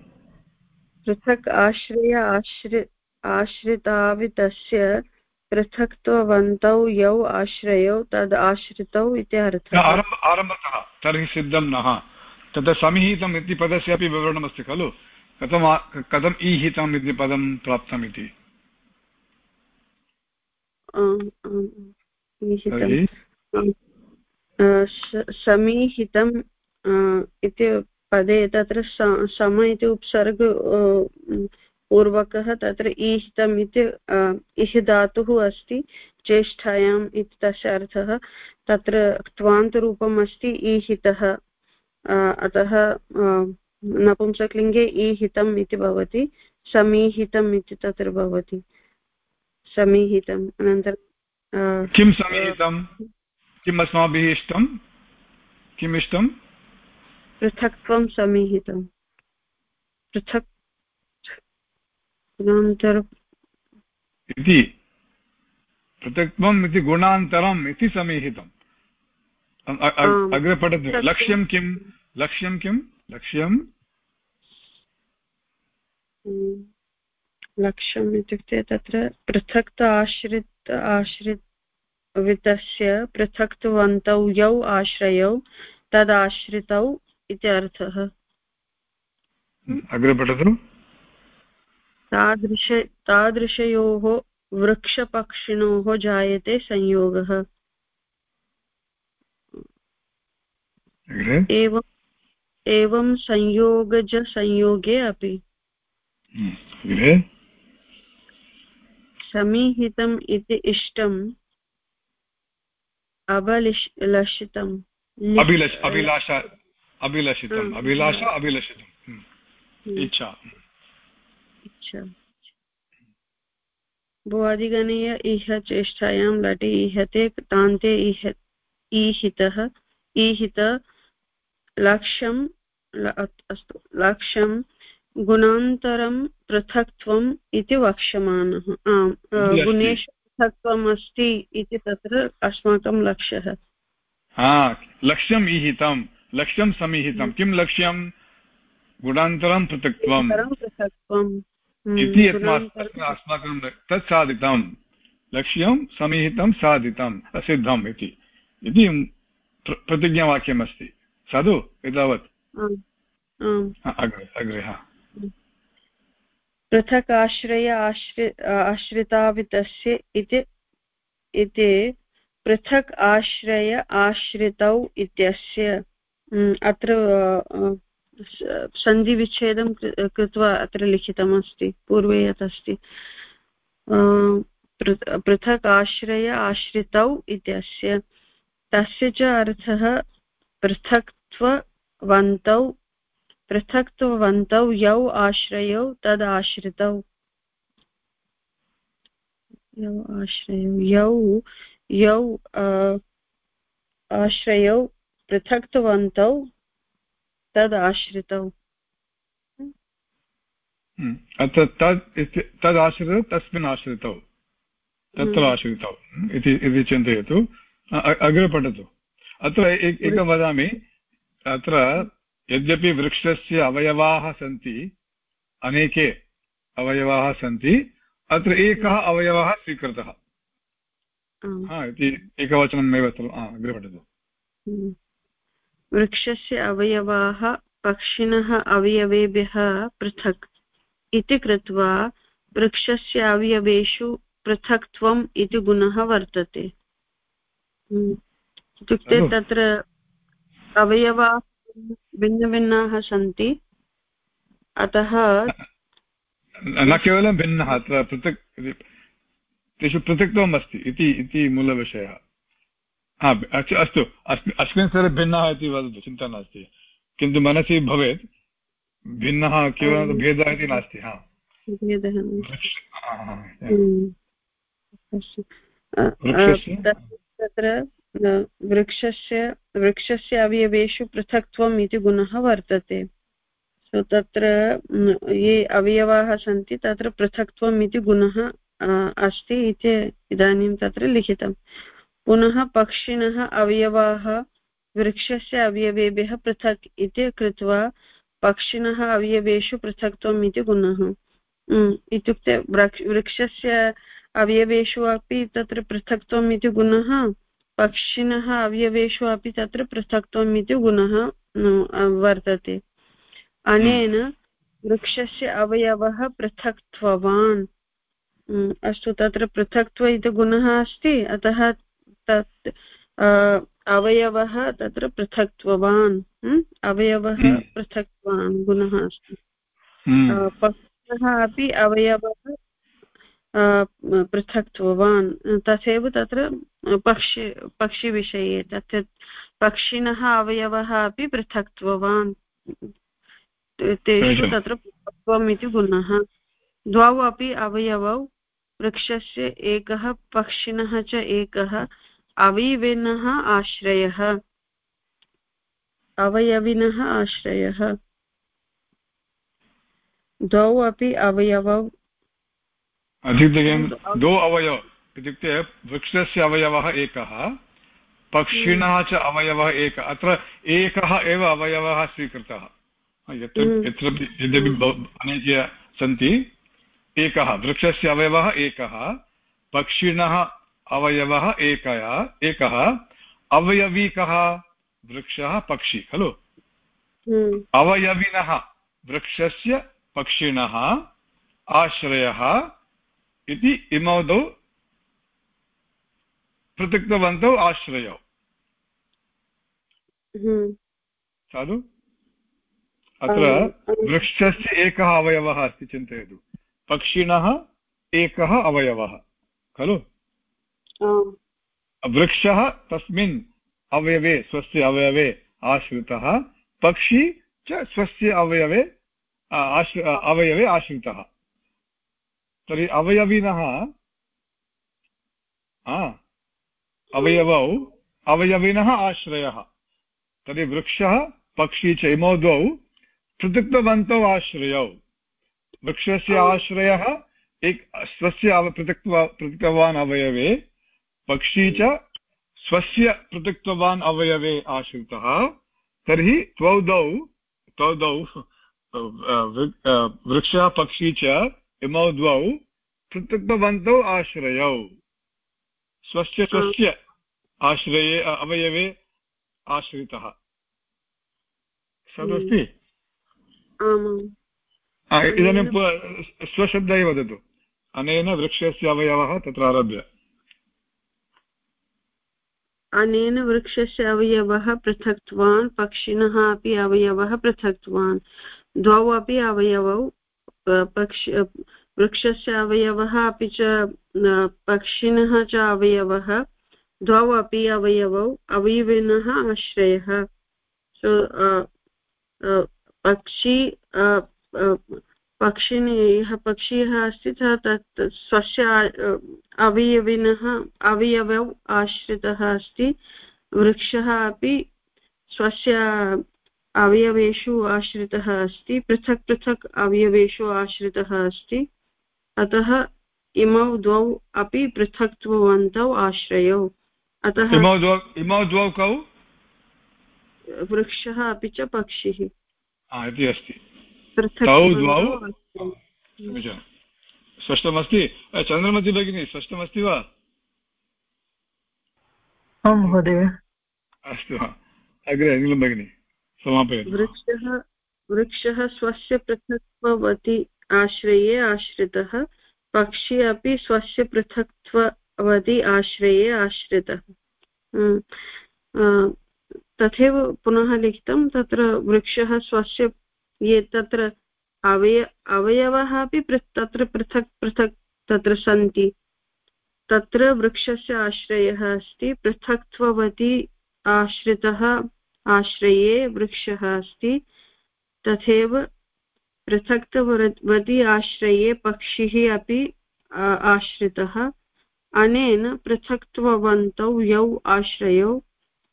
पृथक् आश्रय आश्रि आश्रितावितस्य पृथक्त्ववन्तौ यौ आश्रयौ तद् आश्रितौ इति अर्थः आरम्भतः तर्हि सिद्धं नः तत्र समिहितम् इति पदस्य अपि विवरणमस्ति खलु कथम् कथम् ईहितम् इति पदं प्राप्तम् इति समीहितम् इति पदे तत्र सम इति उपसर्ग पूर्वकः तत्र ईहितम् इति इह धातुः अस्ति ज्येष्ठायाम् इति तस्य अर्थः। तत्र त्वान्तरूपम् अस्ति ईहितः। अतः नपुंसकलिङ्गे ईहितम् इति भवति समीहितम् इति तत्र भवति। समीहितम् अनन्तरं किं समीहितं? किम् अस्माभिः इष्टं? किम् इष्टं? पृथक्त्वं समीहितं। पृथक् गुणान्तरम्। इति। पृथक्त्वम् इति गुणान्तरम् इति समीहितम्। अग्रे पठतु लक्ष्यं किं लक्ष्यं किं लक्ष्यं? लक्ष्यम् इत्युक्ते तत्र पृथक् आश्रित आश्रित वितस्य पृथक्तवन्तौ यौ आश्रयौ तदाश्रितौ इति अर्थः। अग्रे पठतु। तादृश तादृशयोः वृक्षपक्षिणोः जायते संयोगः। एवं एवं संयोगजसंयोगे अपि। समीहितम् इति इष्टम् अभिलाषा अभिलषितम्। अभिलाषा अभिलषितम्। इच्छा। इच्छा। भुवादिगणीय इह चेष्टायां लटि इहते तान्ते इह ईहितः ईहित लक्ष्यम् अस्तु लक्ष्यं गुणान्तरं पृथक्त्वम् इति वक्ष्यमाणः। आम् गुणेषु पृथक्त्वम् अस्ति। इति तत्र अस्माकं लक्ष्यः। हा लक्ष्यम् ईहितं लक्ष्यं समीहितं किं लक्ष्यं? गुणान्तरं पृथक्त्वं पृथक्त्वम्। इति अस्माकं तत् साधितं लक्ष्यं समीहितं साधितं सिद्धम् इति। प्रतिज्ञावाक्यमस्ति। साधु एतावत्। अग्रे अग्रे हा। पृथक् आश्रय आश्रि, आश्रितावितस्य इति पृथक् आश्रय आश्रितौ इत्यस्य अत्र सन्धिविच्छेदं कृत्वा अत्र लिखितमस्ति, पूर्वे यत् अस्ति पृथक् आश्रय आश्रितौ इत्यस्य, तस्य च अर्थः पृथक्त्ववन्तौ पृथक्त्ववन्तौ यौ आश्रयौ तदाश्रितौ यौ आश्रयौ यौ यौ आश्रयौ पृथक्तवन्तौ तद् आश्रितौ। हम्म, अत्र तद् तद् आश्रितौ तस्मिन् आश्रितौ। तत्र हम्म। आश्रितौ इति चिन्तयतु। अग्रे पठतु। अत्र एकं वदामि। अत्र यद्यपि वृक्षस्य अवयवाः सन्ति अनेके अवयवाः सन्ति अत्र एकः अवयवः स्वीकृतः। इति एकवचनमेव अग्रे पठतु। हम्म। वृक्षस्य अवयवाः पक्षिणः अवयवेभ्यः पृथक् इति कृत्वा वृक्षस्य अवयवेषु पृथक्त्वम् इति गुणः वर्तते। हम्म। इत्युक्ते तत्र अवयवाः भिन्नभिन्नाः सन्ति। अतः न केवलं भिन्नः अत्र पृथक् तेषु पृथक्त्वम् अस्ति इति इति मूलविषयः। हा अस्तु अस्मिन् स्तरे भिन्नः इति वदतु चिन्ता नास्ति। किन्तु मनसि भवेत् भिन्नः केवलं भेदः इति नास्ति हा। तत्र वृक्षस्य वृक्षस्य अवयवेषु पृथक्त्वम् इति गुणः वर्तते। सो तत्र ये अवयवाः सन्ति, तत्र पृथक्त्वम् इति गुणः अस्ति इति इदानीं तत्र लिखितं। पुनः पक्षिणः अवयवाः वृक्षस्य अवयवेभ्यः पृथक् इति कृत्वा पक्षिणः अवयवेषु पृथक्त्वम् इति गुणः। इत्युक्ते वृक्षस्य अवयवेषु अपि तत्र पृथक्त्वम् इति गुणः पक्षिणः अवयवेषु अपि तत्र पृथक्त्वम् इति गुणः वर्तते। अनेन वृक्षस्य अवयवः पृथक्त्ववान्। अस्तु तत्र पृथक्त्व इति गुणः अस्ति अतः तत् अवयवः तत्र पृथक्त्ववान्। अवयवः पृथक्त्वान् गुणः अस्ति। पक्षः अपि अवयवः पृथक्त्ववान्। तथैव तत्र पक्षि पक्षिविषये तत् पक्षिणः अवयवः अपि पृथक्त्ववान्। तेषु तत्र पृथक्त्वम् इति गुणः। द्वौ अपि अवयवौ वृक्षस्य एकः पक्षिणः च एकः अवयविनः आश्रयः। अवयविनः आश्रयः। द्वौ अपि अवयवौ द्वौ अवयव इत्युक्ते वृक्षस्य अवयवः एकः पक्षिणः च अवयवः एकः अत्र एकः एव अवयवः स्वीकृतः यत्र हम्म। यत्र यद्यपि अनेके सन्ति एकः वृक्षस्य अवयवः एकः पक्षिणः अवयवः एकया एकः अवयवी कः वृक्षः पक्षी खलु हम्म। अवयविनः वृक्षस्य पक्षिणः आश्रयः इति इमौ द्वौ पृथक्तवन्तौ आश्रयौ। हम्म। साधु? अत्र वृक्षस्य एकः अवयवः अस्ति चिन्तयतु। पक्षिणः एकः अवयवः खलु? वृक्षः तस्मिन् अवयवे स्वस्य अवयवे आश्रितः पक्षी च स्वस्य अवयवे आश्र अवयवे आश्रितः। तर्हि अवयविनः अवयवौ अवयविनः आश्रयः। तर्हि वृक्षः पक्षी च इमौ द्वौ पृथक्तवन्तौ आश्रयौ। वृक्षस्य आश्रयः एक स्वस्य पृथक्त्वा पृथक्तवान् अवयवे पक्षी च स्वस्य पृथक्तवान् अवयवे आश्रितः। तर्हि त्वौ द्वौ तौ द्वौ वृक्षः पक्षी च इमौ द्वौ पृथक्तवन्तौ आश्रयौ। स्वस्य स्वस्य आश्रये अवयवे आश्रितः। तदस्ति इदानीं स्वशब्दैः वदतु अनेन वृक्षस्य अवयवः तत्र आरभ्य। अनेन वृक्षस्य अवयवः पृथक्त्वान् पक्षिणः अपि अवयवः पृथक्त्वान्। द्वौ अपि अवयवौ पक्ष, वृक्षस्य अवयवः अपि च पक्षिणः च अवयवः, द्वौ अपि अवयवौ, अवयविनः आश्रयः। पक्षी पक्षिणि, यः पक्षी अस्ति सः तत् स्वस्य अवयविनः, अवयवौ आश्रितः अस्ति। वृक्षः अपि स्वस्य अवयवेषु आश्रितः अस्ति। पृथक् पृथक् अवयवेषु आश्रितः अस्ति। अतः इमौ द्वौ अपि पृथक्त्ववन्तौ आश्रयौ। अतः इमौ द्वौ कौ? वृक्षः अपि च पक्षिः। इति अस्ति। तौ द्वौ? स्पष्टमस्ति? चन्द्रमति भगिनी स्पष्टमस्ति वा? आं महोदय। अस्तु अग्रे नीलं भगिनी। वृक्षः वृक्षः स्वस्य पृथक्त्ववति आश्रये आश्रितः, पक्षी अपि स्वस्य पृथक्त्ववति आश्रये आश्रितः। तथैव पुनः लिखितं, तत्र वृक्षः स्वस्य ये तत्र अवय, अवयवः अपि तत्र पृथक् पृथक् तत्र सन्ति। तत्र वृक्षस्य आश्रयः अस्ति, पृथक्त्ववती आश्रितः आश्रये वृक्षः अस्ति। तथैव पृथक्तवती आश्रये पक्षिः अपि आश्रितः। अनेन पृथक्त्ववन्तौ यौ आश्रयौ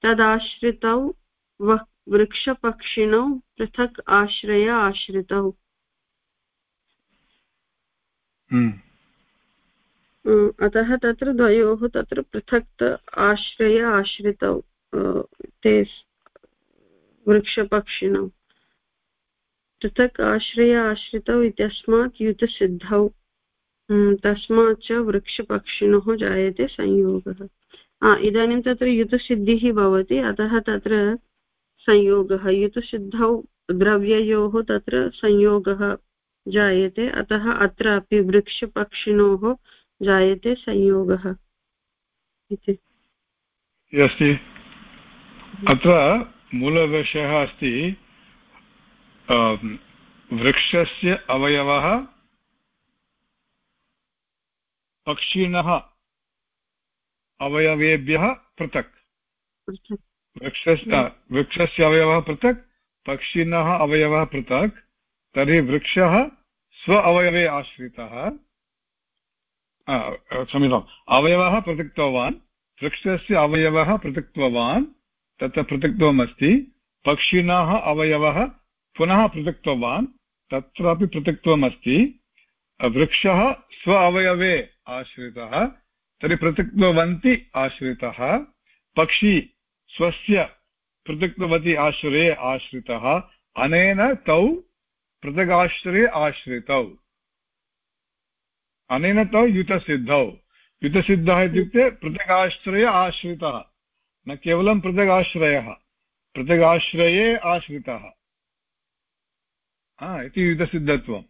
तदाश्रितौ वृक्षपक्षिणौ पृथक् आश्रय आश्रितौ। हम्म। अतः तत्र द्वयोः तत्र पृथक् आश्रय आश्रितौ ते वृक्षपक्षिणौ। पृथक् आश्रय आश्रितौ इत्यस्मात् युतसिद्धौ हम्म, तस्मात् च वृक्षपक्षिणोः जायते संयोगः। इदानीं तत्र युतसिद्धिः भवति अतः तत्र संयोगः। युतसिद्धौ द्रव्ययोः तत्र संयोगः जायते अतः अत्रापि वृक्षपक्षिणोः जायते संयोगः इति। अत्र मूलविषयः अस्ति वृक्षस्य अवयवः, पक्षिणः अवयवेभ्यः पृथक्। वृक्षस्य वृक्षस्य अवयवः पृथक्, पक्षिणः अवयवः पृथक्, तर्हि वृक्षः स्व अवयवे आश्रितः। क्षम्यताम्, अवयवः पृथक्तवान् वृक्षस्य अवयवः पृथक्तवान् तत्र पृथक्त्वम् अस्ति पक्षिणः अवयवः पुनः पृथक्तवान् तत्रापि पृथक्त्वम् अस्ति वृक्षः स्व अवयवे आश्रितः, तर्हि पृथक्त्ववन्ति आश्रितः। पक्षी स्वस्य पृथक्त्ववति आश्रये आश्रितः, अनेन तौ पृथगाश्रये आश्रितौ। अनेन तौ युतसिद्धौ। युतसिद्धः इत्युक्ते पृथगाश्रये आश्रितः। न केवलं पृथगाश्रयः पृथगाश्रये आश्रितः। इति युतसिद्धत्वम्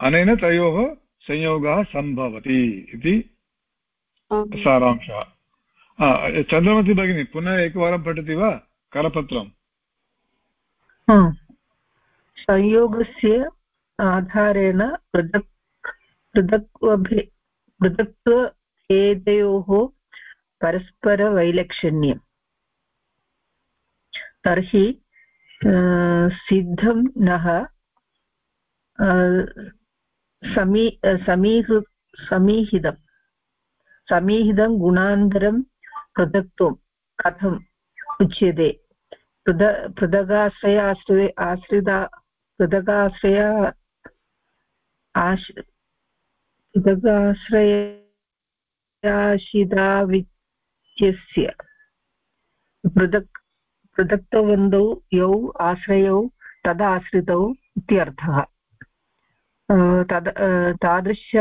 अनेन तयोः संयोगः सम्भवति इति सारांशः। चन्द्रमती भगिनी पुनः एकवारं पठति वा? करपत्रं संयोगस्य आधारेण पृथक् पृथक्त्वभे पृथक्त्वभेदयोः परस्परवैलक्षण्यम् तर्हि सिद्धं नः समी समीहृ समीहितं समीहितं गुणान्तरं पृथक्त्वं कथम् उच्यते पृथ पृथगाश्रय आश्रय आश्रिता पृथगाश्रय आश् पृथगाश्रयाशिदावित्यस्य पृथक्, पृथक्तवन्तौ यौ, आश्रयौ, तदाश्रितौ इत्यर्थः। तद् तादृश,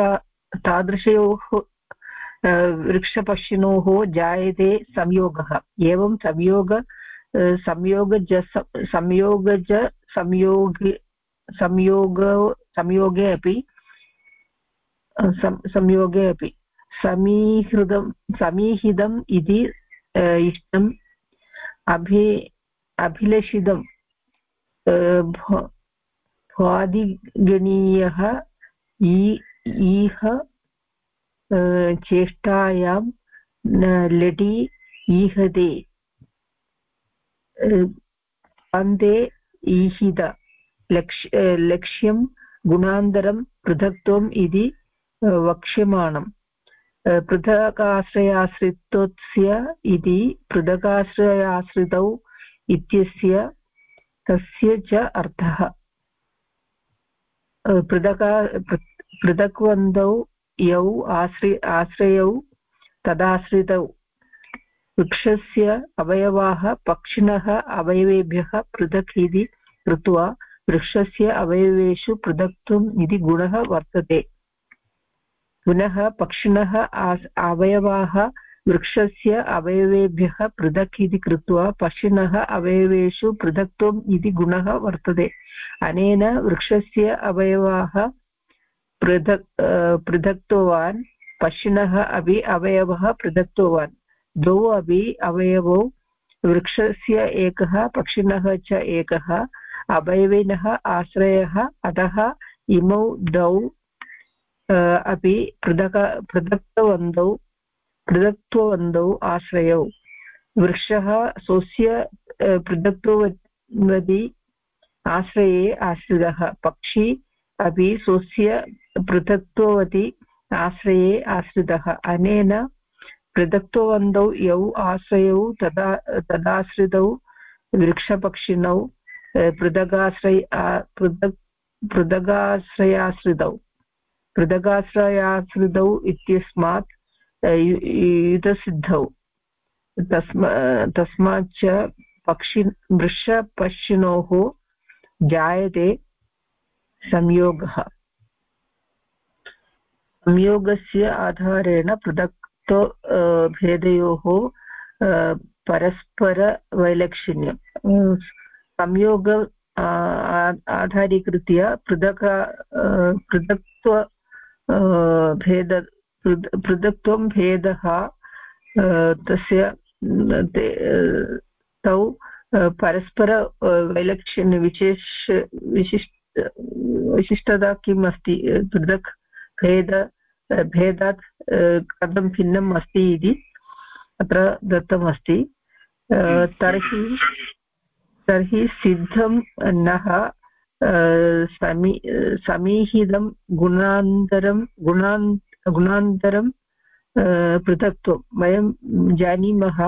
तादृशयोः वृक्षपक्षिणोः जायते संयोगः। एवं संयोग संयोगज संयोगज संयोगे संयोग, संयोगे अपि संयोगे अपि। समीहृदं समीहितम् इति इष्टम् अभि अभिलषितं भ्वादिगणीयः इह चेष्टायां लटि ईहते अन्ते ईहित लक्ष्य लक्ष्यं, गुणान्तरं, पृथक्त्वम् इति वक्ष्यमाणम्। पृथकाश्रयाश्रितोत्स्य इति पृथकाश्रयाश्रितौ इत्यस्य तस्य च अर्थः। पृथका पृथक्वन्तौ यौ आश्रि, आश्रयौ तदाश्रितौ। वृक्षस्य अवयवाः पक्षिणः अवयवेभ्यः पृथक् इति कृत्वा वृक्षस्य अवयवेषु पृथक्त्वम् इति गुणः वर्तते। पुनः पक्षिणः अवयवाः वृक्षस्य अवयवेभ्यः पृथक् इति कृत्वा पक्षिणः अवयवेषु पृथक्त्वम् इति गुणः वर्तते। अनेन वृक्षस्य अवयवाः पृथक् पृथक्तवान् पक्षिणः अपि अवयवः पृथक्तवान् द्वौ अपि अवयवौ, वृक्षस्य एकः, पक्षिणः च एकः, अवयविनः आश्रयः, अतः इमौ द्वौ अपि पृथक पृथक्तवन्तौ पृथक्त्ववन्तौ आश्रयौ वृक्षः स्वस्य पृथक्त्ववति आश्रये आश्रितः पक्षी अपि स्वस्य पृथक्त्ववति आश्रये आश्रितः अनेन पृथक्त्ववन्तौ यौ आश्रयौ तदा तदाश्रितौ वृक्षपक्षिणौ पृथगाश्रय पृथक् पृथगाश्रयाश्रितौ पृथगाश्रयाश्रितौ इत्यस्मात् युतसिद्धौ। तस्मा तस्माच्च पक्षि, वृषपक्षिणोः जायते संयोगः। संयोगस्य आधारेण पृथक् भेदयोः परस्परवैलक्षण्यं। संयोग आधारीकृत्य पृथक् पृथक्त्व भेद पृथक्त्वं भेदः तस्य तौ परस्परवैलक्षण्यविशेष विशिष्ट विशिष्टता किम् अस्ति? पृथक् भेद भेदात् कथं भिन्नम् अस्ति इति अत्र दत्तमस्ति तर्हि तर्हि सिद्धं नः समी समीहितं गुणान्तरं गुणान् गुणान्तरं पृथक्त्वं वयं जानीमः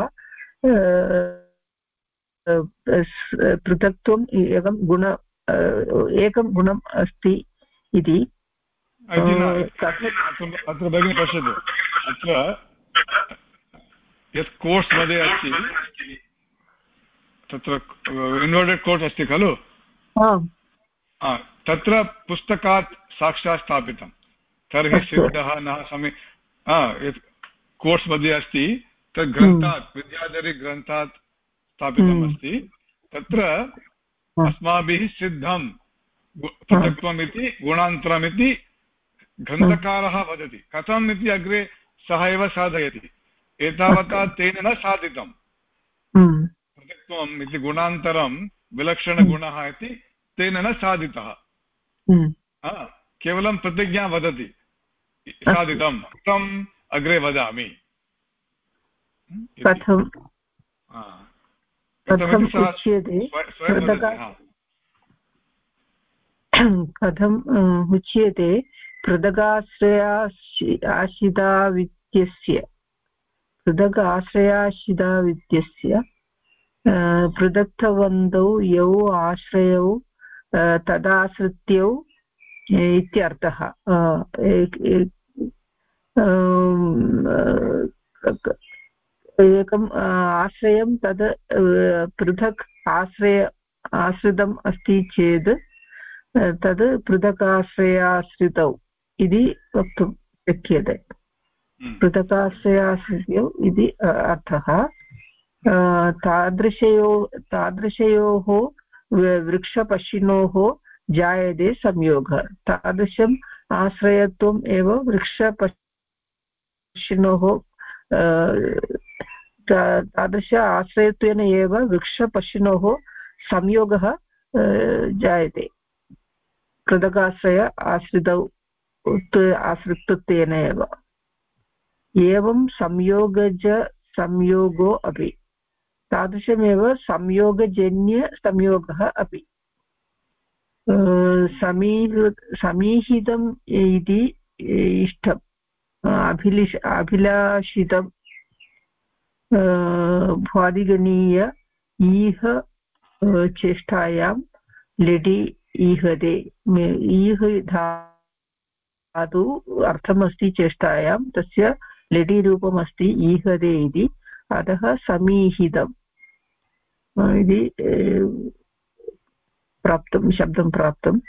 पृथक्त्वम् एकं गुण एकं गुणम् अस्ति इति अत्र भगिनी पश्यतु अत्र यत् कोर्स् मध्ये अस्ति तत्र इन्वर्टेड् कोर्स् अस्ति खलु तत्र पुस्तकात् साक्षात् स्थापितं तर्हि सिद्धः न समी यत् कोर्स् मध्ये अस्ति तत् ग्रन्थात् विद्याधरीग्रन्थात् स्थापितम् अस्ति। तत्र अस्माभिः सिद्धं पृथक्त्वम् इति गुणान्तरमिति ग्रन्थकारः वदति। कथम् इति अग्रे सः एव साधयति। एतावता तेन न साधितं पृथक्त्वम् इति गुणान्तरं विलक्षणगुणः इति तेन न साधितः। केवलं प्रतिज्ञा वदति। साधितं कथम् अग्रे वदामि। कथं? कथम् उच्यते पृथगाश्रयाशिदाविद्यस्य पृथक् आश्रयाशिदाविद्यस्य पृथक्तवन्तौ यौ आश्रयौ तदाश्रित्यौ इत्यर्थः। एकम् आश्रयं तद् पृथक् आश्रय आश्रितम् अस्ति चेत् तद् पृथकाश्रयाश्रितौ इति वक्तुं शक्यते। हम्म। पृथकाश्रयाश्रितौ इति अर्थः। तादृशयो तादृशयोः वृक्षपशिनोः जायते संयोगः। तादृशम् आश्रयत्वम् एव वृक्षपशिनोः तादृश आश्रयत्वेन एव वृक्षपशिनोः संयोगः जायते। कृतकाश्रय आश्रितौ आश्रितत्वेन एव। एवं संयोगज संयोगो अपि। तादृशमेव संयोगजन्यसंयोगः अपि। समीह समीहितम् इति इष्टम्। अभिलिष अभिलाषितं भ्वादिगणीय इह चेष्टायां लिटि ईहते ईह धातु अर्थमस्ति चेष्टायां, तस्य लिटिरूपमस्ति ईहते इति। अतः समीहितम्। इति प्राप्तं शब्दं प्राप्तं।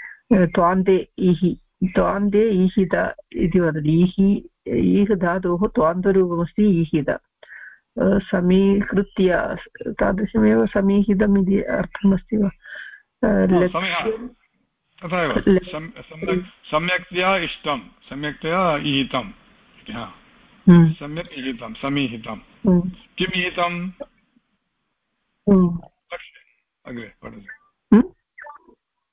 त्वान्ते इहि त्वान्ते ईहित इति वदति। ईहि ईह धातोः त्वान्तरूपमस्ति ईहित। समीकृत्य तादृशमेव समीहितम् इति अर्थमस्ति वा? तथैव सम्यक् सम्यक्तया इष्टं सम्यक्तया ईहितम् हम्म। सम्यक् ईहितं समीहितं हम्म। किम् हम्म। अग्रे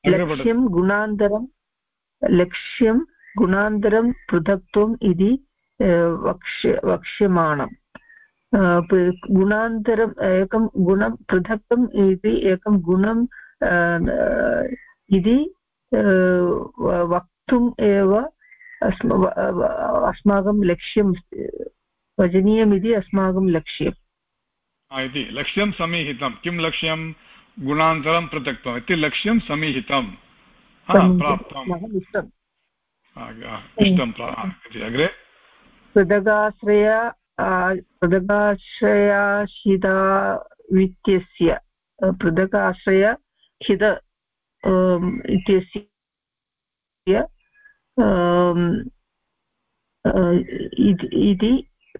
लक्ष्यं गुणान्तरं लक्ष्यं गुणान्तरं पृथक्त्वम् इति वक्ष्य वक्ष्यमाणम्। गुणान्तरम् एकं गुणं पृथक्तम् इति एकं गुणं इति वक्तुम् एव अस्माकं लक्ष्यं वचनीयमिति अस्माकं लक्ष्यम्। इति लक्ष्यं समीहितं। किं लक्ष्यं? गुणान्तरं पृथक्त्वम् इति लक्ष्यं समीहितं। प्राप्तम्। इष्टम्। अग्रे। पृथगाश्रय पृथगाश्रयाशिता वित्यस्य पृथगाश्रय हित इत्यस्य इति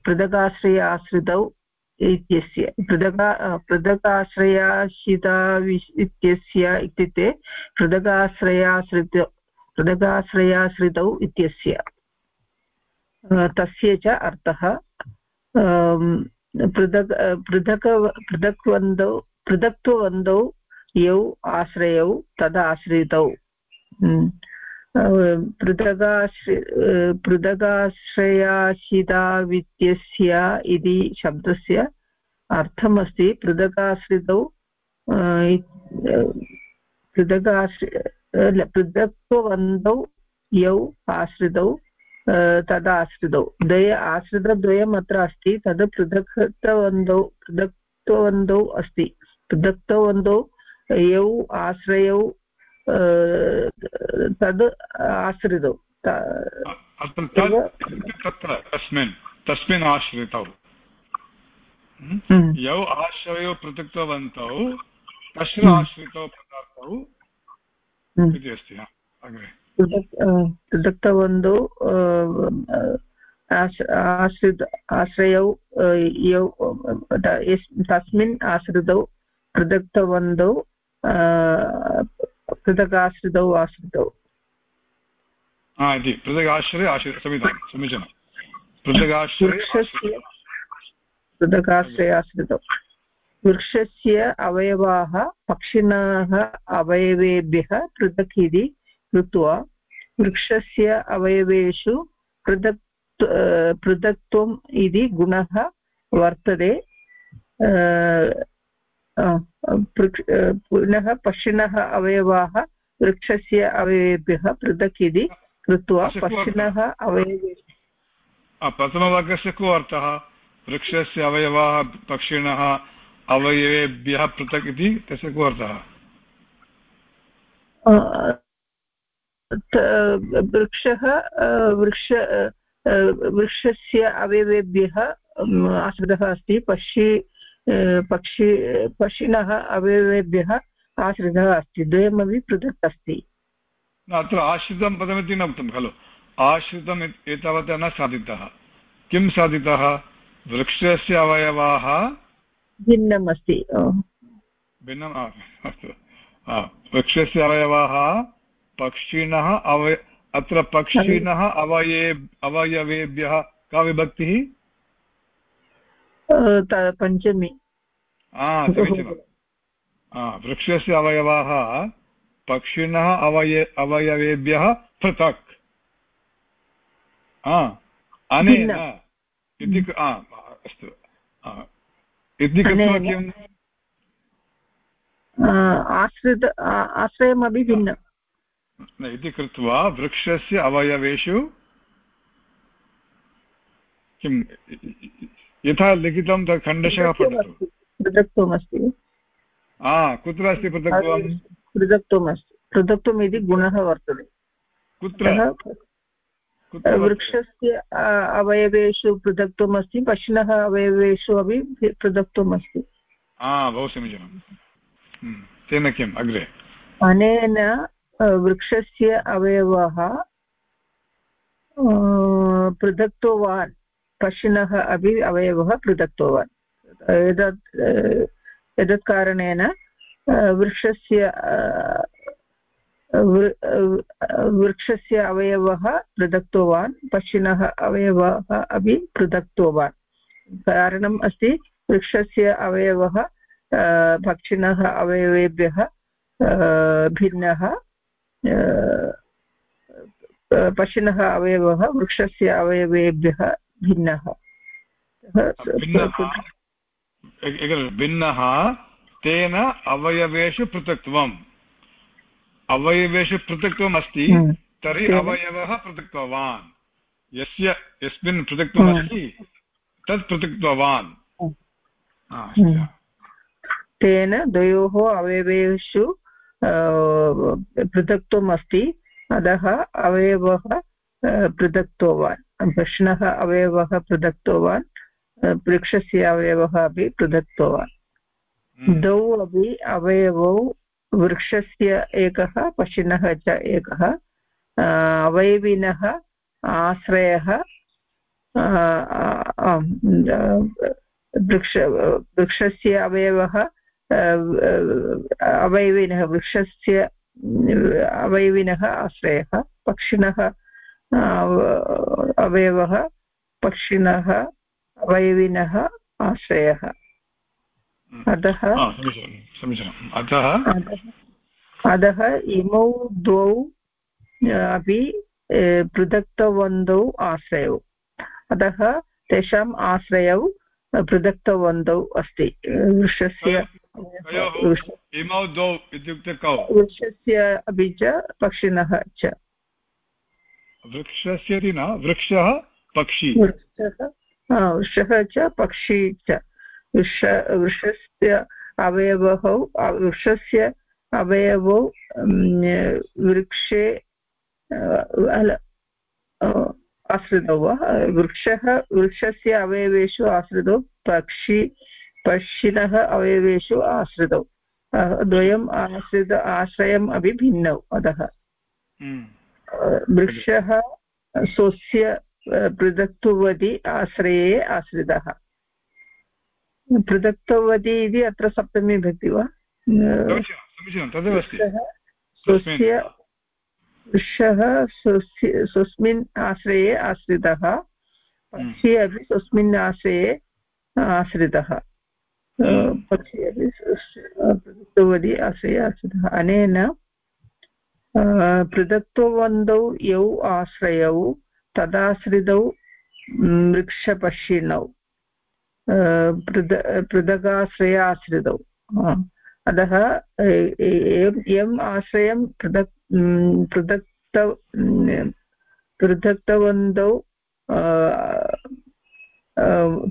पृथगाश्रय आश्रितौ इत्यस्य पृथगा पृथगाश्रयाश्रिता इत्यस्य इत्युक्ते पृथगाश्रयाश्रित, पृथगाश्रयाश्रितौ इत्यस्य। तस्य च अर्थः पृथक् पृथक् पृथक्वन्तौ पृथक्त्ववन्तौ यौ आश्रयौ तदाश्रितौ। पृथगाश्रि पृथगाश्रयाशितावित्यस्य इति शब्दस्य अर्थमस्ति। पृथगाश्रितौ पृथगाश्रि पृथक्त्ववन्तौ यौ आश्रितौ तदाश्रितौ। द्वय आश्रितद्वयम् अत्र अस्ति, तद् पृथक्तवन्तौ पृथक्तवन्तौ अस्ति। पृथक्तवन्तौ यौ आश्रयौ तद् आश्रितौ तस्मिन् तस्मिन् आश्रितौ हम्म। यौ आश्रयौ पृथक्तवन्तौ तस्य हम्म। आश्रितौ पदार्थौ हम्म। इति अस्ति अग्रे पृथक्तवन्तौ आश्रित आश्रयौ यौ तस्मिन् आश्रितौ पृथक्तवन्तौ पृथक् आश्रितौ। आश्रितौ इति। पृथगाश्रये आश्रित समीचीनं समीचीनं। पृथगाश्रये पृथगाश्रये आश्रितौ। वृक्षस्य अवयवाः पक्षिणः अवयवेभ्यः पृथक् इति कृत्वा वृक्षस्य अवयवेषु पृथक् पृथक्त्वम् इति गुणः वर्तते। पुनः पक्षिणः अवयवाः वृक्षस्य अवयवेभ्यः पृथक् इति कृत्वा पक्षिणः अवयवे प्रथमवर्गस्य को अर्थः? वृक्षस्य अवयवाः पक्षिणः अवयवेभ्यः पृथक् इति तस्य को अर्थः? वृक्षः वृक्ष वृक्षस्य अवयवेभ्यः आश्रितः अस्ति। पक्षी पक्षि पक्षिणः अवयवेभ्यः आश्रितः अस्ति द्वयमपि पृथक् अस्ति। अत्र आश्रितं पदमिति न उक्तं खलु। आश्रितम् एतावता न साधितः। किं साधितः? वृक्षस्य अवयवाः? भिन्नम् अस्ति भिन्नम् अस्तु। वृक्षस्य अवयवाः पक्षिणः अवय अत्र पक्षिणः अवये अवयवेभ्यः का विभक्तिः? पञ्चमी। समीचीनं। वृक्षस्य अवयवाः पक्षिणः अवय अवयवेभ्यः पृथक्। अनेन इति अस्तु। इति कृत्वा किम्? आश्रित आश्रयमपि भिन्नम्। इति कृत्वा वृक्षस्य अवयवेषु किं यथा लिखितं तत् खण्डशः पठतु। पृथक्त्वमस्ति कुत्र अस्ति पृथक्त्वं पृथक्त्वम् अस्ति। पृथक्त्वम् इति गुणः वर्तते। कुत्र? वृक्षस्य अवयवेषु पृथक्त्वम् अस्ति पशुनः अवयवेषु अपि पृथक्त्वम् अस्ति। बहु समीचीनं। हम्म, तेन किम्? अग्रे। अनेन वृक्षस्य अवयवः पृथक्तवान् पशुनः अपि अवयवः पृथक्तवान् एतत् एतत् कारणेन वृक्षस्य वृक्षस्य अवयवः पृथक्तवान्, पक्षिणः अवयवः अपि पृथक्तवान्। कारणम् अस्ति, वृक्षस्य अवयवः पक्षिणः अवयवेभ्यः भिन्नः पक्षिणः अवयवः वृक्षस्य अवयवेभ्यः भिन्नः। भिन्नः तेन अवयवेषु पृथक्त्वम् अवयवेषु पृथक्त्वम् अस्ति। तर्हि अवयवः पृथक्तवान् यस्य यस्मिन् पृथक्त्वम्। अस्ति तत् पृथक्तवान्। तेन द्वयोः अवयवेषु पृथक्त्वम् अस्ति अतः अवयवः पृथक्तवान् प्रश्नः अवयवः पृथक्तवान् वृक्षस्य अवयवः अपि पृथक्तवान्। द्वौ अपि अवयवौ वृक्षस्य एकः पशिनः च एकः अवयविनः आश्रयः वृक्ष वृक्षस्य अवयवः अवयविनः वृक्षस्य अवयविनः आश्रयः पक्षिणः अवयवः पक्षिणः अवयविनः आश्रयः। अतः अतः अतः इमौ द्वौ अपि पृथक्तवन्तौ आश्रयौ। अतः तेषाम् आश्रयौ पृथक्तवन्तौ अस्ति। वृक्षस्य इमौ द्वौ इत्युक्ते कौ? वृक्षस्य अपि च पक्षिणः च। वृक्षस्य इति न वृक्षः पक्षी। वृक्षः वृक्षः च पक्षी च। वृक्ष वृक्षस्य अवयवौ वृक्षस्य अवयवौ वृक्षे आश्रितौ वा? वृक्षः वृक्षस्य अवयवेषु आश्रितौ पक्षी पक्षिणः अवयवेषु आश्रितौ। द्वयम् आश्रित आश्रयम् अपि भिन्नौ अतः। हम्म। वृक्षः स्वस्य पृथक्तुवति आश्रये आश्रितः। पृथक्तवती इति अत्र सप्तमी भक्ति वा? स्वस्य वृक्षः स्वस्मिन् आश्रये आश्रितः। पक्षी अपि स्वस्मिन् आश्रये आश्रितः। पक्षी अपि पृथक्तवदि आश्रय आश्रितः। अनेन पृथक्त्ववन्तौ यौ आश्रयौ। तदाश्रितौ वृक्षपक्षिणौ पृद पृथगाश्रय आश्रितौ। अतः यम् आश्रयं पृथक् पृथक्त पृथक्तवन्तौ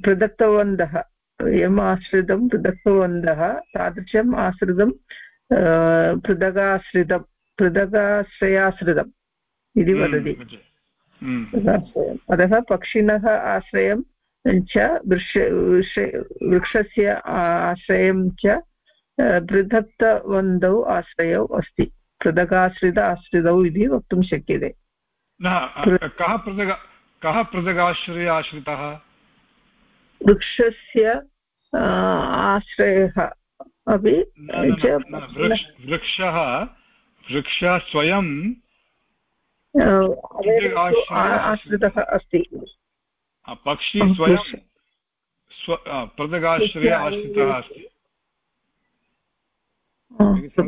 पृथक्तवन्तः। यम् आश्रितं पृथक्तवन्तः तादृशम् आश्रितं पृथगाश्रितं पृथगाश्रयाश्रितम् इति हम्म, वदति। हम्म। अतः पक्षिणः आश्रयं च वृक्ष वृक्षस्य आश्रयं च पृथक्तवन्तौ आश्रयौ अस्ति। पृथगाश्रित आश्रितौ इति वक्तुं शक्यते। कः पृथग कः पृथगाश्रय आश्रितः? वृक्षस्य आश्रयः अपि वृक्षः वृक्षः स्वयं आश्रितः अस्ति। पक्षी स्वयं पृथगाश्रये आश्रितः अस्ति।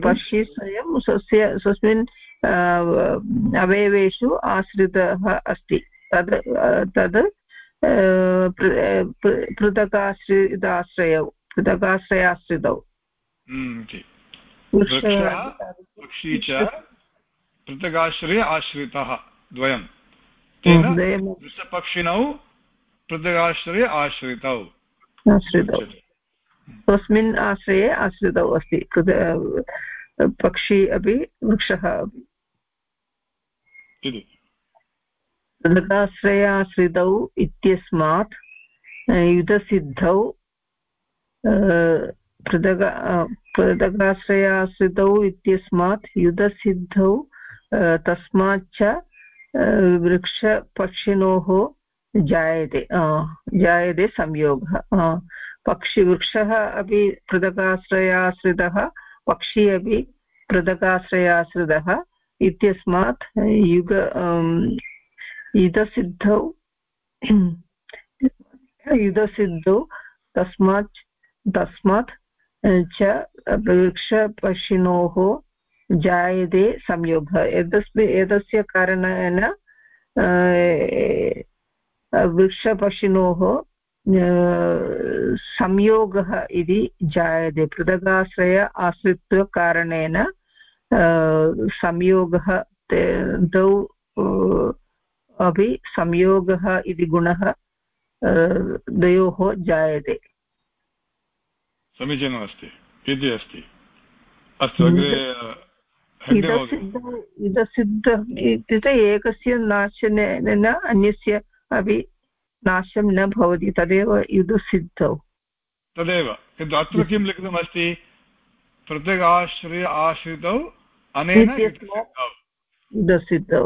पक्षी स्वयं स्वस्य स्वस्मिन् अवयवेषु आश्रितः अस्ति। तद् तद् पृथकाश्रिताश्रयौ पृथकाश्रयाश्रितौ। पक्षी च पृथगाश्रये आश्रितः द्वयं। तेन वृषपक्षिणौ पृथगाश्रये आश्रितौ। आश्रितौ। स्वस्मिन् आश्रये आश्रितौ अस्ति पक्षी अपि वृक्षः अपि। तदकाश्रयाश्रितौ इत्यस्मात् युधसिद्धौ पृथग पृथगाश्रयाश्रितौ इत्यस्मात् युधसिद्धौ तस्माच्च वृक्षपक्षिणोः जायते जायते संयोगः पक्षिवृक्षः अपि पृथकाश्रयाश्रितः पक्षी अपि पृथकाश्रयाश्रितः इत्यस्मात् युग युधसिद्धौ युधसिद्धौ तस्मात् तस्मात् च वृक्षपक्षिणोः जायते संयोगः। एतस्मिन् एतस्य कारणेन वृक्षपक्षिणोः संयोगः इति जायते। पृथगाश्रय आश्रित्वकारणेन संयोगः तौ अपि संयोगः इति गुणः द्वयोः जायते। समीचीनमस्ति। इति अस्ति। अस्तु इदसिद्ध इत्युक्ते एकस्य नाशनेन अन्यस्य अपि नाशं न भवति तदेव युधसिद्धौ तदेव। किन्तु अत्र किं लिखितमस्ति? पृथगाश्रय आश्रितौ अनेन युधसिद्धौ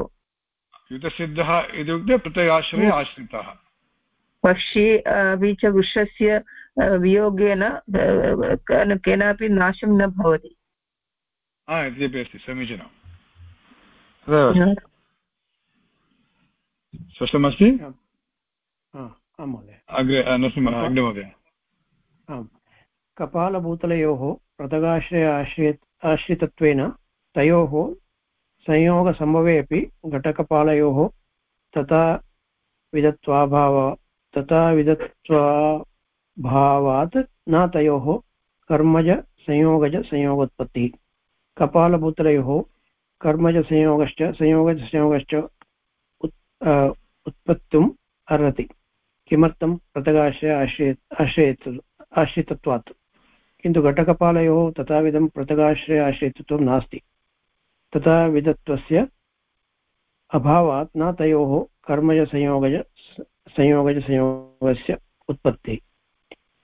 युधसिद्धः इत्युक्ते पृथगाश्रये आश्रितः। पक्षी अपि च वृक्षस्य वियोगेन केनापि नाशं न भवति। इत्यपि अस्ति समीचीनं स्पष्टमस्ति अग्रे नरसिंहः अग्रे महोदय आम् कपालभूतलयोः पृथगाश्रय आश्रिय आश्रितत्वेन तयोः संयोगसम्भवे अपि घटकपालयोः तथा विधत्वाभाव तथा विधत्वाभावात् न तयोः कर्मज संयोगोत्पत्तिः कपालभूतलयोः कर्मजसंयोगश्च संयोगजसंयोगश्च उत्पत्तुम् अर्हति। किमर्थं? पृथगाश्रय आश्रय आश्रयत् आश्रितत्वात्। किन्तु घटकपालयोः तथाविधं पृथगाश्रय आश्रयितत्वं नास्ति। तथाविधत्वस्य अभावात् न तयोः कर्मजसंयोगज संयोगजसंयोगस्य उत्पत्तिः।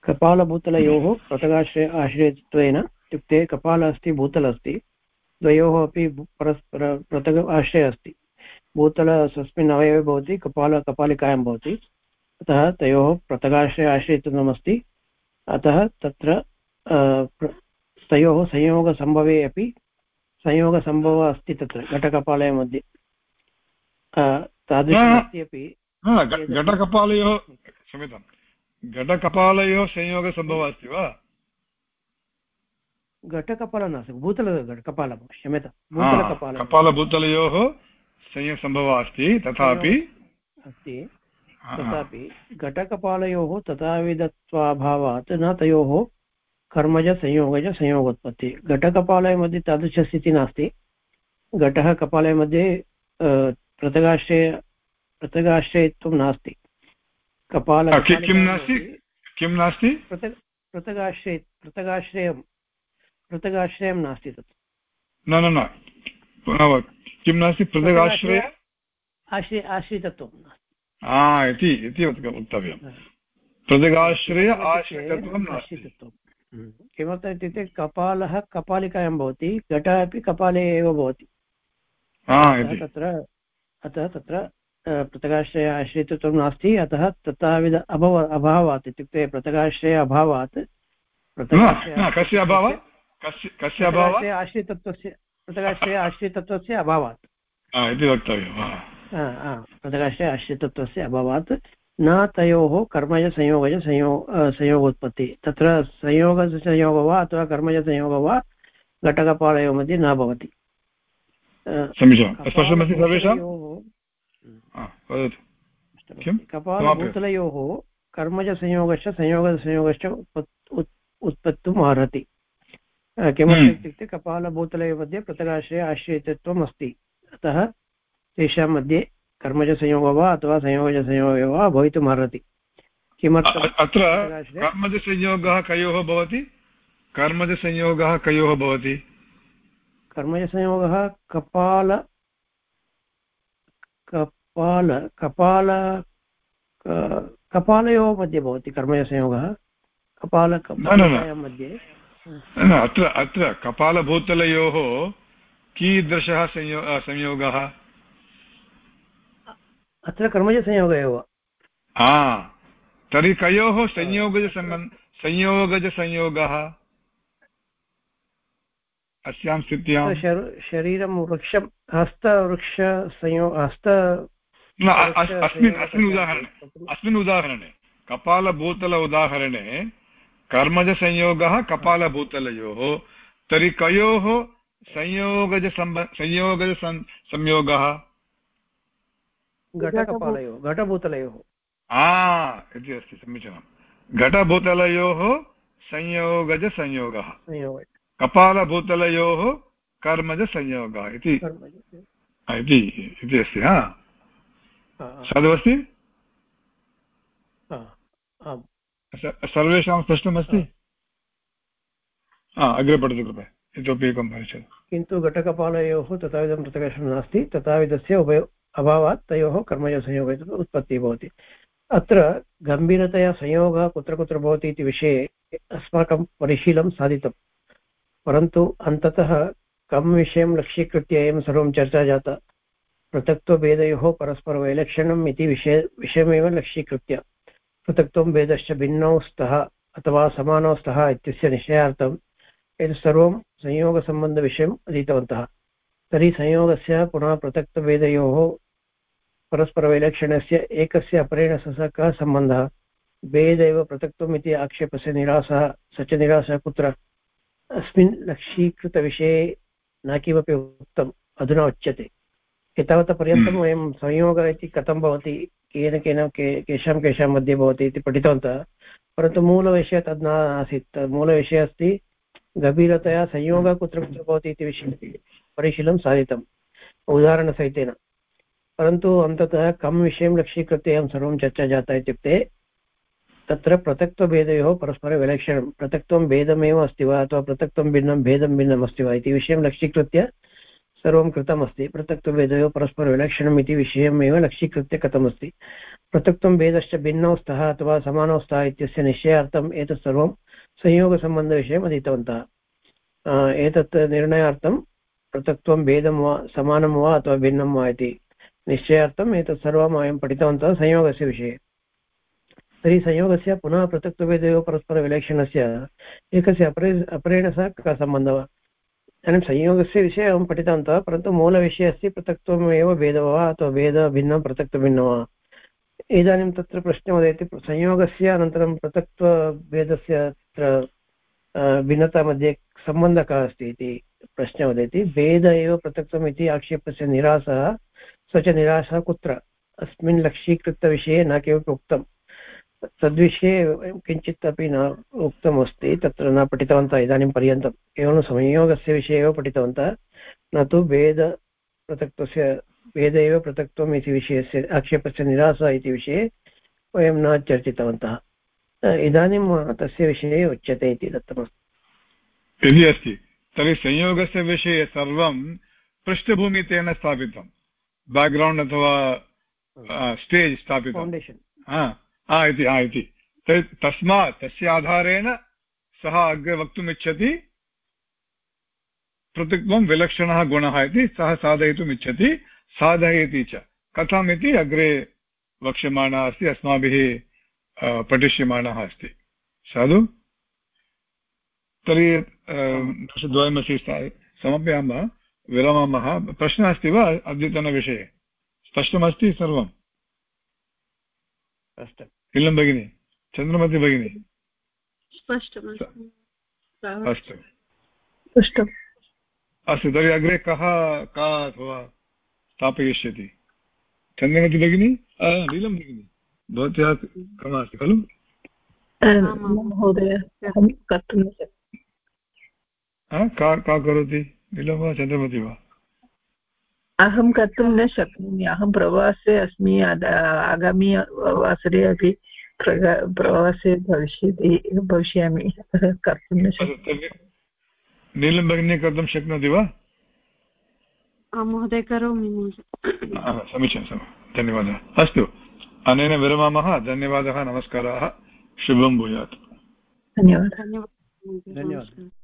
कपालभूतलयोः पृथगाश्रय आश्रयत्वेन इत्युक्ते कपाल अस्ति भूतल अस्ति द्वयोः अपि परस्पर पृथक् आश्रयः अस्ति। भूतल स्वस्मिन् अवयवे भवति कपाल कपालिकायां भवति अतः तयोः पृथगाश्रय आश्रयितमस्ति अतः तत्र तयोः संयोगसम्भवे अपि संयोगसम्भवः अस्ति तत्र घटकपालय मध्ये। तादृशमस्ति अपि। घटकपालयोः क्षम्यतां घटकपालयोः संयोगसम्भवः अस्ति वा? घटकपाल नास्ति भूतलकपालं क्षम्यता भूतलकपाल कपालभूतलयोः संयोगसम्भवः अस्ति तथापि अस्ति। तथापि घटकपालयोः तथाविधत्वाभावात् न तयोः कर्मज संयोगज संयोगोत्पत्ति। घटकपालय मध्ये तादृशस्थितिः नास्ति। घटः कपालय मध्ये पृथगाश्रय पृथगाश्रयत्वं नास्ति। कपाल किं नास्ति? किं नास्ति? पृथगाश्रय पृथगाश्रयं पृथगाश्रयं नास्ति तत्। न न न। किं नास्ति पृथगाश्रय? आश्रय आश्रितत्वं इति इति वक्तव्यं। पृथगाश्रय आश्रितत्वं आश्रितत्वं? किमर्थम् इत्युक्ते कपालः कपालिकायां भवति घटः अपि कपाले एव भवति। तत्र अतः तत्र पृथगाश्रय आश्रितत्वं नास्ति अतः तथाविध अभव अभावात् इत्युक्ते पृथगाश्रय अभावात् कस्य अभावात् कस्य अभावात् आश्रितत्वस्य पृथगाश्रय आश्रितत्वस्य अभावात्। इति वक्तव्यं पृथगाश्रय आश्रितत्वस्य अभावात्? न तयोः कर्मज संयोगज संयो संयोगोत्पत्ति। तत्र संयोगसंयोगो वा अथवा कर्मजसंयोगो वा घटकपालयोः मध्ये न भवति। कपालभूतलयोः कर्मजसंयोगश्च संयोगसंयोगश्च उत्पत्तुम् अर्हति। किमर्थम् हम्म। इत्युक्ते कपालभूतलयोः मध्ये पृथगाश्रय आश्रयितत्वम् अस्ति अतः तेषां मध्ये कर्मजसंयोगो वा अथवा संयोगजसंयोगो वा भवितुम् अर्हति। किमर्थम् अत्र कर्मजसंयोगः कयोः भवति? कर्मजसंयोगः कयोः भवति? कर्मजसंयोगः कपाल कपाल कपाल कपालयोः मध्ये भवति कर्मजसंयोगः। कपाल मध्ये अत्र अत्र कपालभूतलयोः कीदृशः संयो संयोगः? अत्र कर्मजसंयोगः एव तर्हि कयोः संयोगजसम्बन् संयोगजसंयोगः? अस्यां स्थित्यां। शरीरं वृक्षं हस्तवृक्षसंयो हस्त अस्मिन् अस्मिन् उदाहरणे अस्मिन् उदाहरणे कपालभूतल उदाहरणे कर्मजसंयोगः कपालभूतलयोः तर्हि कयोः संयोगज संयोगज संयोगः। घटकपालयोः घटभूतलयोः। इति अस्ति समीचीनं। घटभूतलयोः संयोगजसंयोगः कपालभूतलयोः कर्मजसंयोगः इति। इति अस्ति हा? साधु सर्वेषां स्पष्टमस्ति अग्रे पठतु कृपया इतोपि एकं परिचयः किन्तु घटकपालयोः तथाविधं प्रकाशनं नास्ति तथाविधस्य उभय अभावात् तयोः कर्मजसंयोगः उत्पत्तिः भवति। अत्र गम्भीरतया संयोगः कुत्र कुत्र भवति इति विषये अस्माकं परिशीलं साधितं। परन्तु अन्ततः कं विषयं लक्ष्यीकृत्य एवं सर्वं चर्चा जाता। पृथक्त्वभेदयोः परस्परवैलक्षणम् इति विषय विषयमेव लक्ष्यीकृत्य। पृथक्त्वं भेदश्च भिन्नौ स्तः अथवा समानौ स्तः इत्यस्य निश्चयार्थम् एतत् सर्वं संयोगसम्बन्धविषयम् अधीतवन्तः। तर्हि संयोगस्य पुनः पृथक्त्वभेदयोः परस्परवैलक्षण्यस्य एकस्य अपरेण सह कः सम्बन्धः? भेद एव पृथक्त्वम् इति आक्षेपस्य निरासः स च निरासः कुत्र? अस्मिन् लक्ष्यीकृतविषये न किमपि उक्तम् अधुना उच्यते। एतावत्पर्यन्तं वयं संयोगः इति कथं भवति? केन केन केषां केषां मध्ये भवति इति पठितवन्तः, परन्तु मूलविषयः तद् न आसीत्। मूलविषयः अस्ति, गभीरतया संयोगः कुत्र कुत्र भवति इति विषये परिशीलं साधितम्, उदाहरणसहितेन। परन्तु अन्ततः कं विषयं लक्ष्यीकृत्य एवं सर्वं चर्चा जाता इत्युक्ते, तत्र पृथक्त्वभेदयोः परस्परविलक्षणं, पृथक्त्वं भेदमेव अस्ति वा, अथवा पृथक्त्वं भिन्नं, भेदं भिन्नम् अस्ति वा इति विषयं लक्ष्यीकृत्य सर्वं कृतमस्ति। पृथक्त्वभेदयोः परस्परविलक्षणम् इति विषयमेव लक्ष्यीकृत्य कृतमस्ति पृथक्त्वं भेदश्च भिन्नौ स्तः अथवा समानौ स्तः इत्यस्य निश्चयार्थम् एतत् सर्वं संयोगसम्बन्धविषयम् अधीतवन्तः। एतत् निर्णयार्थं पृथक्त्वं भेदं वा, समानं वा अथवा भिन्नं वा इति निश्चयार्थम् एतत् सर्वं वयं पठितवन्तः संयोगस्य विषये। तर्हि संयोगस्य पुनः पृथक्त्वभेदयोः परस्परविलक्षणस्य एकस्य अपरे, अपरेण सह कः सम्बन्धः? इदानीं संयोगस्य विषये अहं पठितवन्तः, परन्तु मूलविषये अस्ति पृथक्त्वमेव भेदः वा अथवा भेदः भिन्नं, पृथक्त्वभिन्नं। वा इदानीं तत्र प्रश्नः वदति संयोगस्य अनन्तरं पृथक्त्वभेदस्य तत्र भिन्नता मध्ये सम्बन्धः कः अस्ति इति प्रश्नः वदति वेद एव पृथक्त्वम् इति आक्षेपस्य निरासः स च निरासः कुत्र? अस्मिन् लक्ष्यीकृतविषये न किमपि उक्तं तद्विषये किञ्चित् अपि न उक्तमस्ति तत्र न पठितवन्तः इदानीं पर्यन्तं केवलं संयोगस्य विषये एव पठितवन्तः। न तु वेद पृथक्त्वस्य वेद एव पृथक्त्वम् इति विषयस्य आक्षेपस्य निरासः इति विषये वयं न चर्चितवन्तः। इदानीं तस्य विषये उच्यते इति दत्तमस्ति। यदि अस्ति। तर्हि संयोगस्य विषये सर्वं पृष्ठभूमि तेन स्थापितं। बेक्ग्रौण्ड् अथवा स्टेज् स्थापितं। फौण्डेशन् इति इति तस्मात् तस्य आधारेण सः अग्रे वक्तुमिच्छति, पृथक्त्वं विलक्षणः गुणः इति सः साधयितुम् इच्छति साधयति च। कथमिति अग्रे वक्ष्यमाणः अस्ति, अस्माभिः पठिष्यमाणः अस्ति। साधु? तर्हि वर्षद्वयमस्ति समापयामः, विरमामः। प्रश्नः अस्ति वा अद्यतनविषये? स्पष्टमस्ति सर्वम् किलं भगिनि चन्द्रमति भगिनि अस्तु अस्तु तर्हि अग्रे कः का अथवा स्थापयिष्यति चन्द्रमति भगिनी नीलं भगिनी भवत्याः क्रमः अस्ति खलु महोदय अहं कर्तुं का का करोति नीलं वा चन्द्रमति वा अहं कर्तुं न शक्नोमि। अहं प्रवासे अस्मि आगामि वासरे अपि प्रवासे भविष्यति भविष्यामि। कर्तुं न शक्नोमि। नीलं भगिनी कर्तुं शक्नोति वा? महोदय करोमि समीचीनं धन्यवादः। अस्तु अनेन विरमामः। धन्यवादः नमस्काराः। शुभं भूयात्। धन्यवादः। धन्यवादः